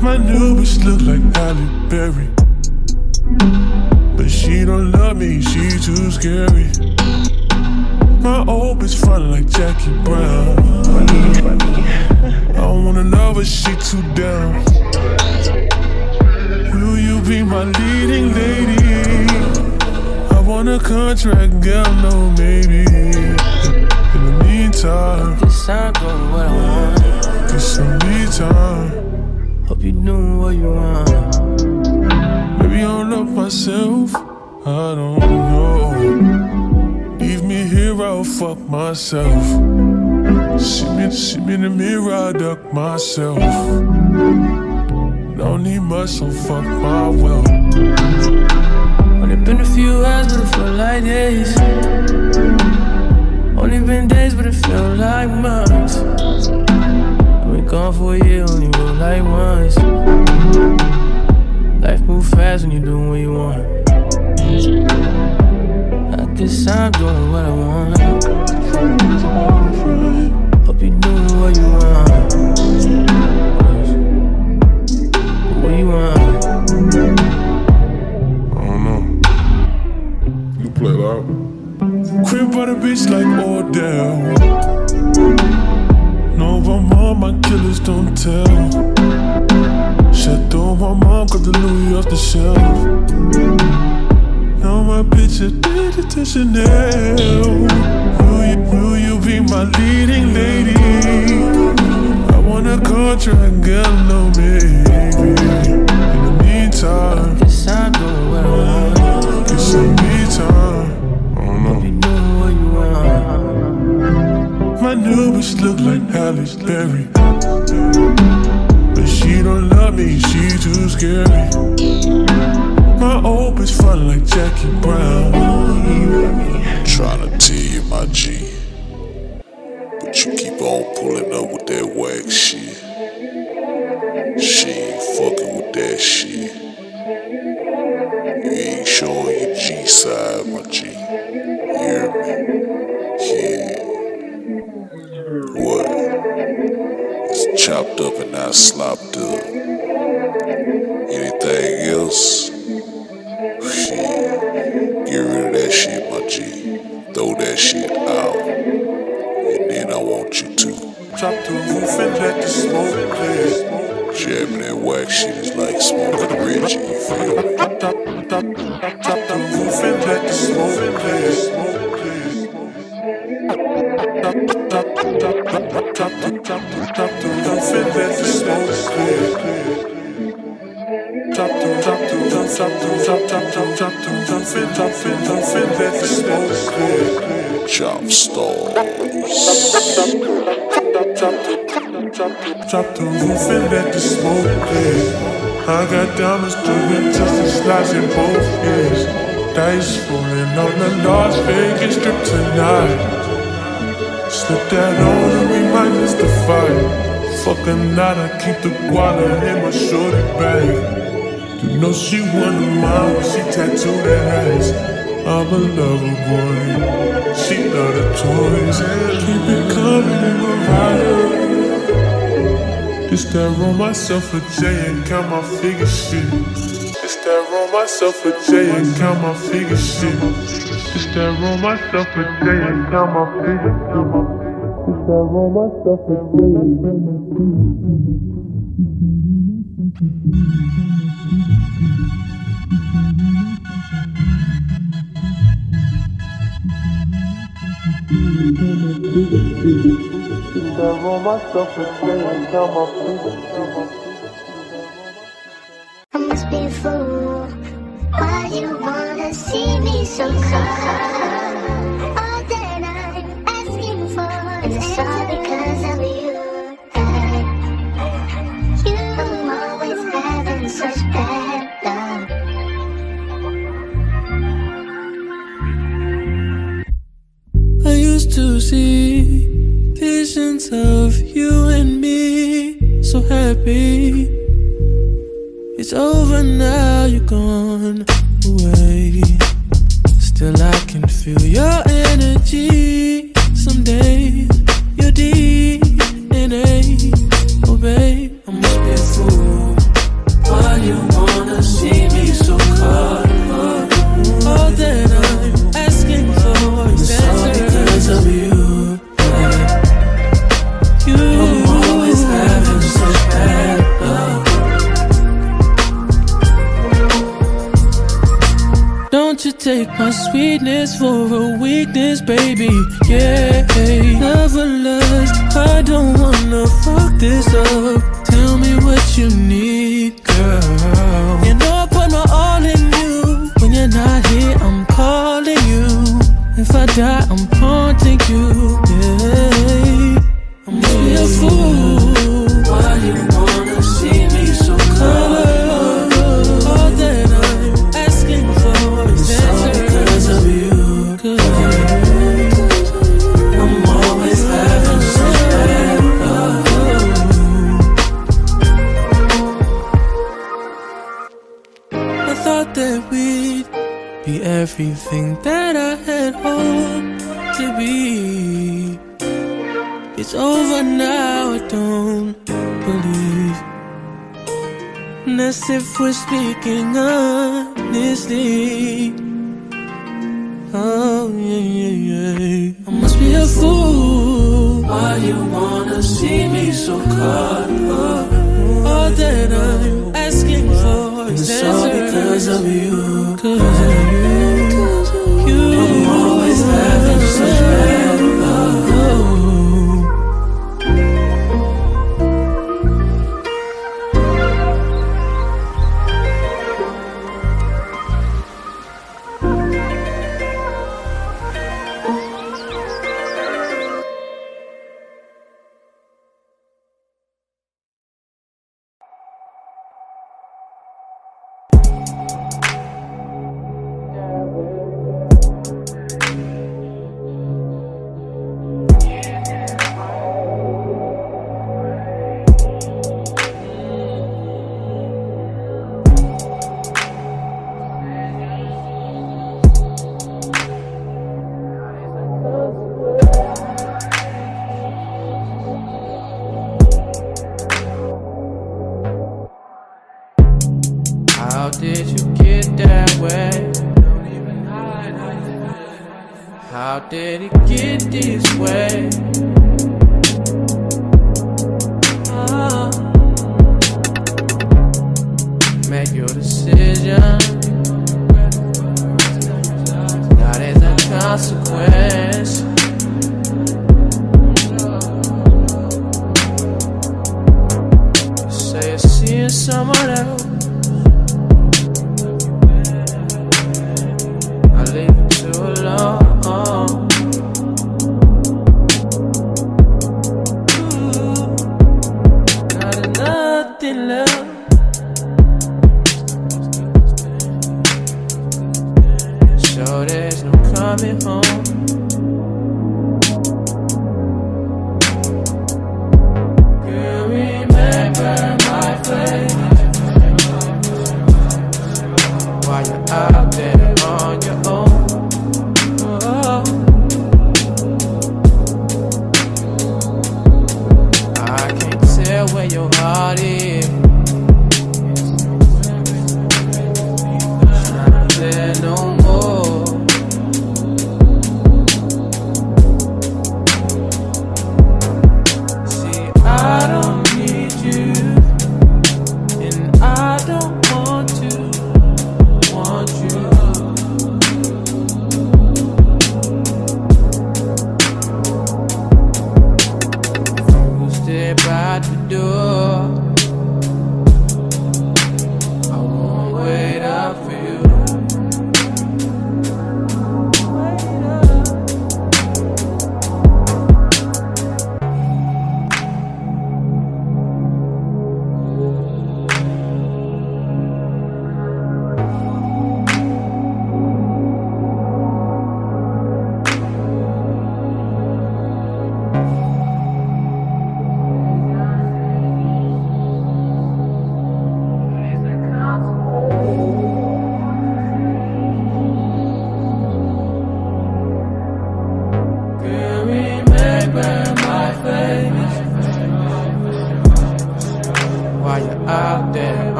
My new bitch look like Halle Berry. But she don't love me, she too scary. My old bitch frontin' like Jackie Brown. I don't wanna love her, she too down. Will you be my leading lady? I want a contract, girl, no maybe. In the meantime, This time, doing what I want. get some me time. Hope you doing what you want. Maybe I don't love myself, I don't know. Leave me here, I'll fuck myself. See me, see me in the mirror, I duck myself. Don't need much, so fuck my wealth. Been a few hours, but it felt like days. Only been days, but it felt like months. I've Been gone for a year, only real like once. Life move fast when you're doing what you want. At this time, doing what I want. Hope you doing what you want. What you want? Know. Play loud. Crib by the beach like Odell. No, my mom, my killers don't tell. Chateau, my mom got the Louis off the shelf. Now my bitch addicted to Chanel. Will you, will you be my leading lady? I want a contract, girl, no maybe. Bitch look like Halle Berry. But she don't love me, she too scary. My old bitch fun like Jackie Brown. Trying Chop stars. Drop the roof and let the smoke clear. I got diamonds doing just the slides in both ears. Dice rolling on the Las Vegas strip tonight. Slip that on and we might miss the fight. Fuck night, I keep the guala in my shorty bag. You know she one of mine when she tattooed her ass. I'm a lover boy. She got the toys and keep it coming in my ride. Just that roll myself a J and count my figure shit. Just that roll myself a J and count my figure shit. Just that roll myself a J and count my figure shit. Just that roll myself a J and count my figure shit. myself a day and tell my people.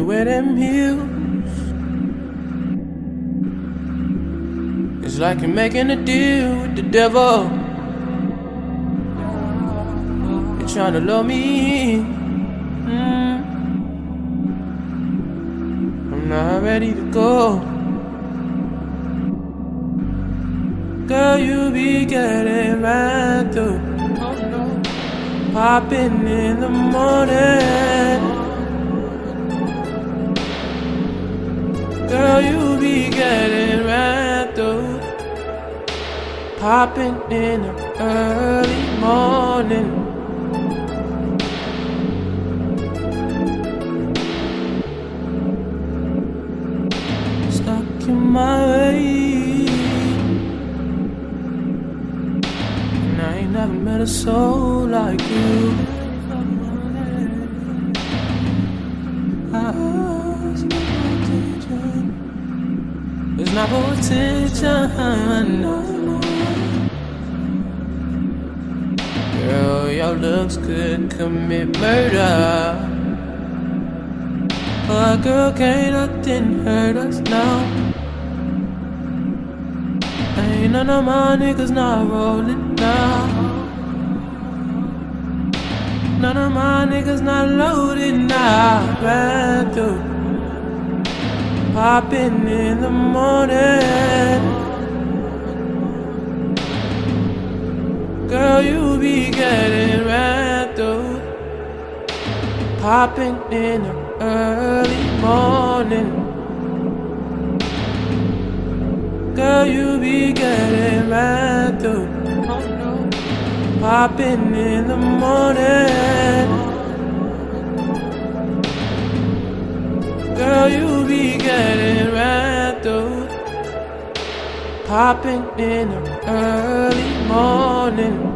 You wear them heels, it's like you're making a deal with the devil. You're trying to lure me. Mm. I'm not ready to go. Girl, you be getting right through. Popping in the morning. Girl, you be getting right through. Popping in the early morning. Stuck in my way. And I ain't never met a soul like you. It's not for attention, no. Girl, your looks could commit murder. Oh, but girl, can't nothing hurt us now. Ain't none of my niggas not rolling now. None of my niggas not loaded now. Ran through. Popping in the morning. Girl, you be getting ran through. Popping in the early morning. Girl, you be getting ran through. Popping in the morning. Girl, you getting ran. Popping in the early morning.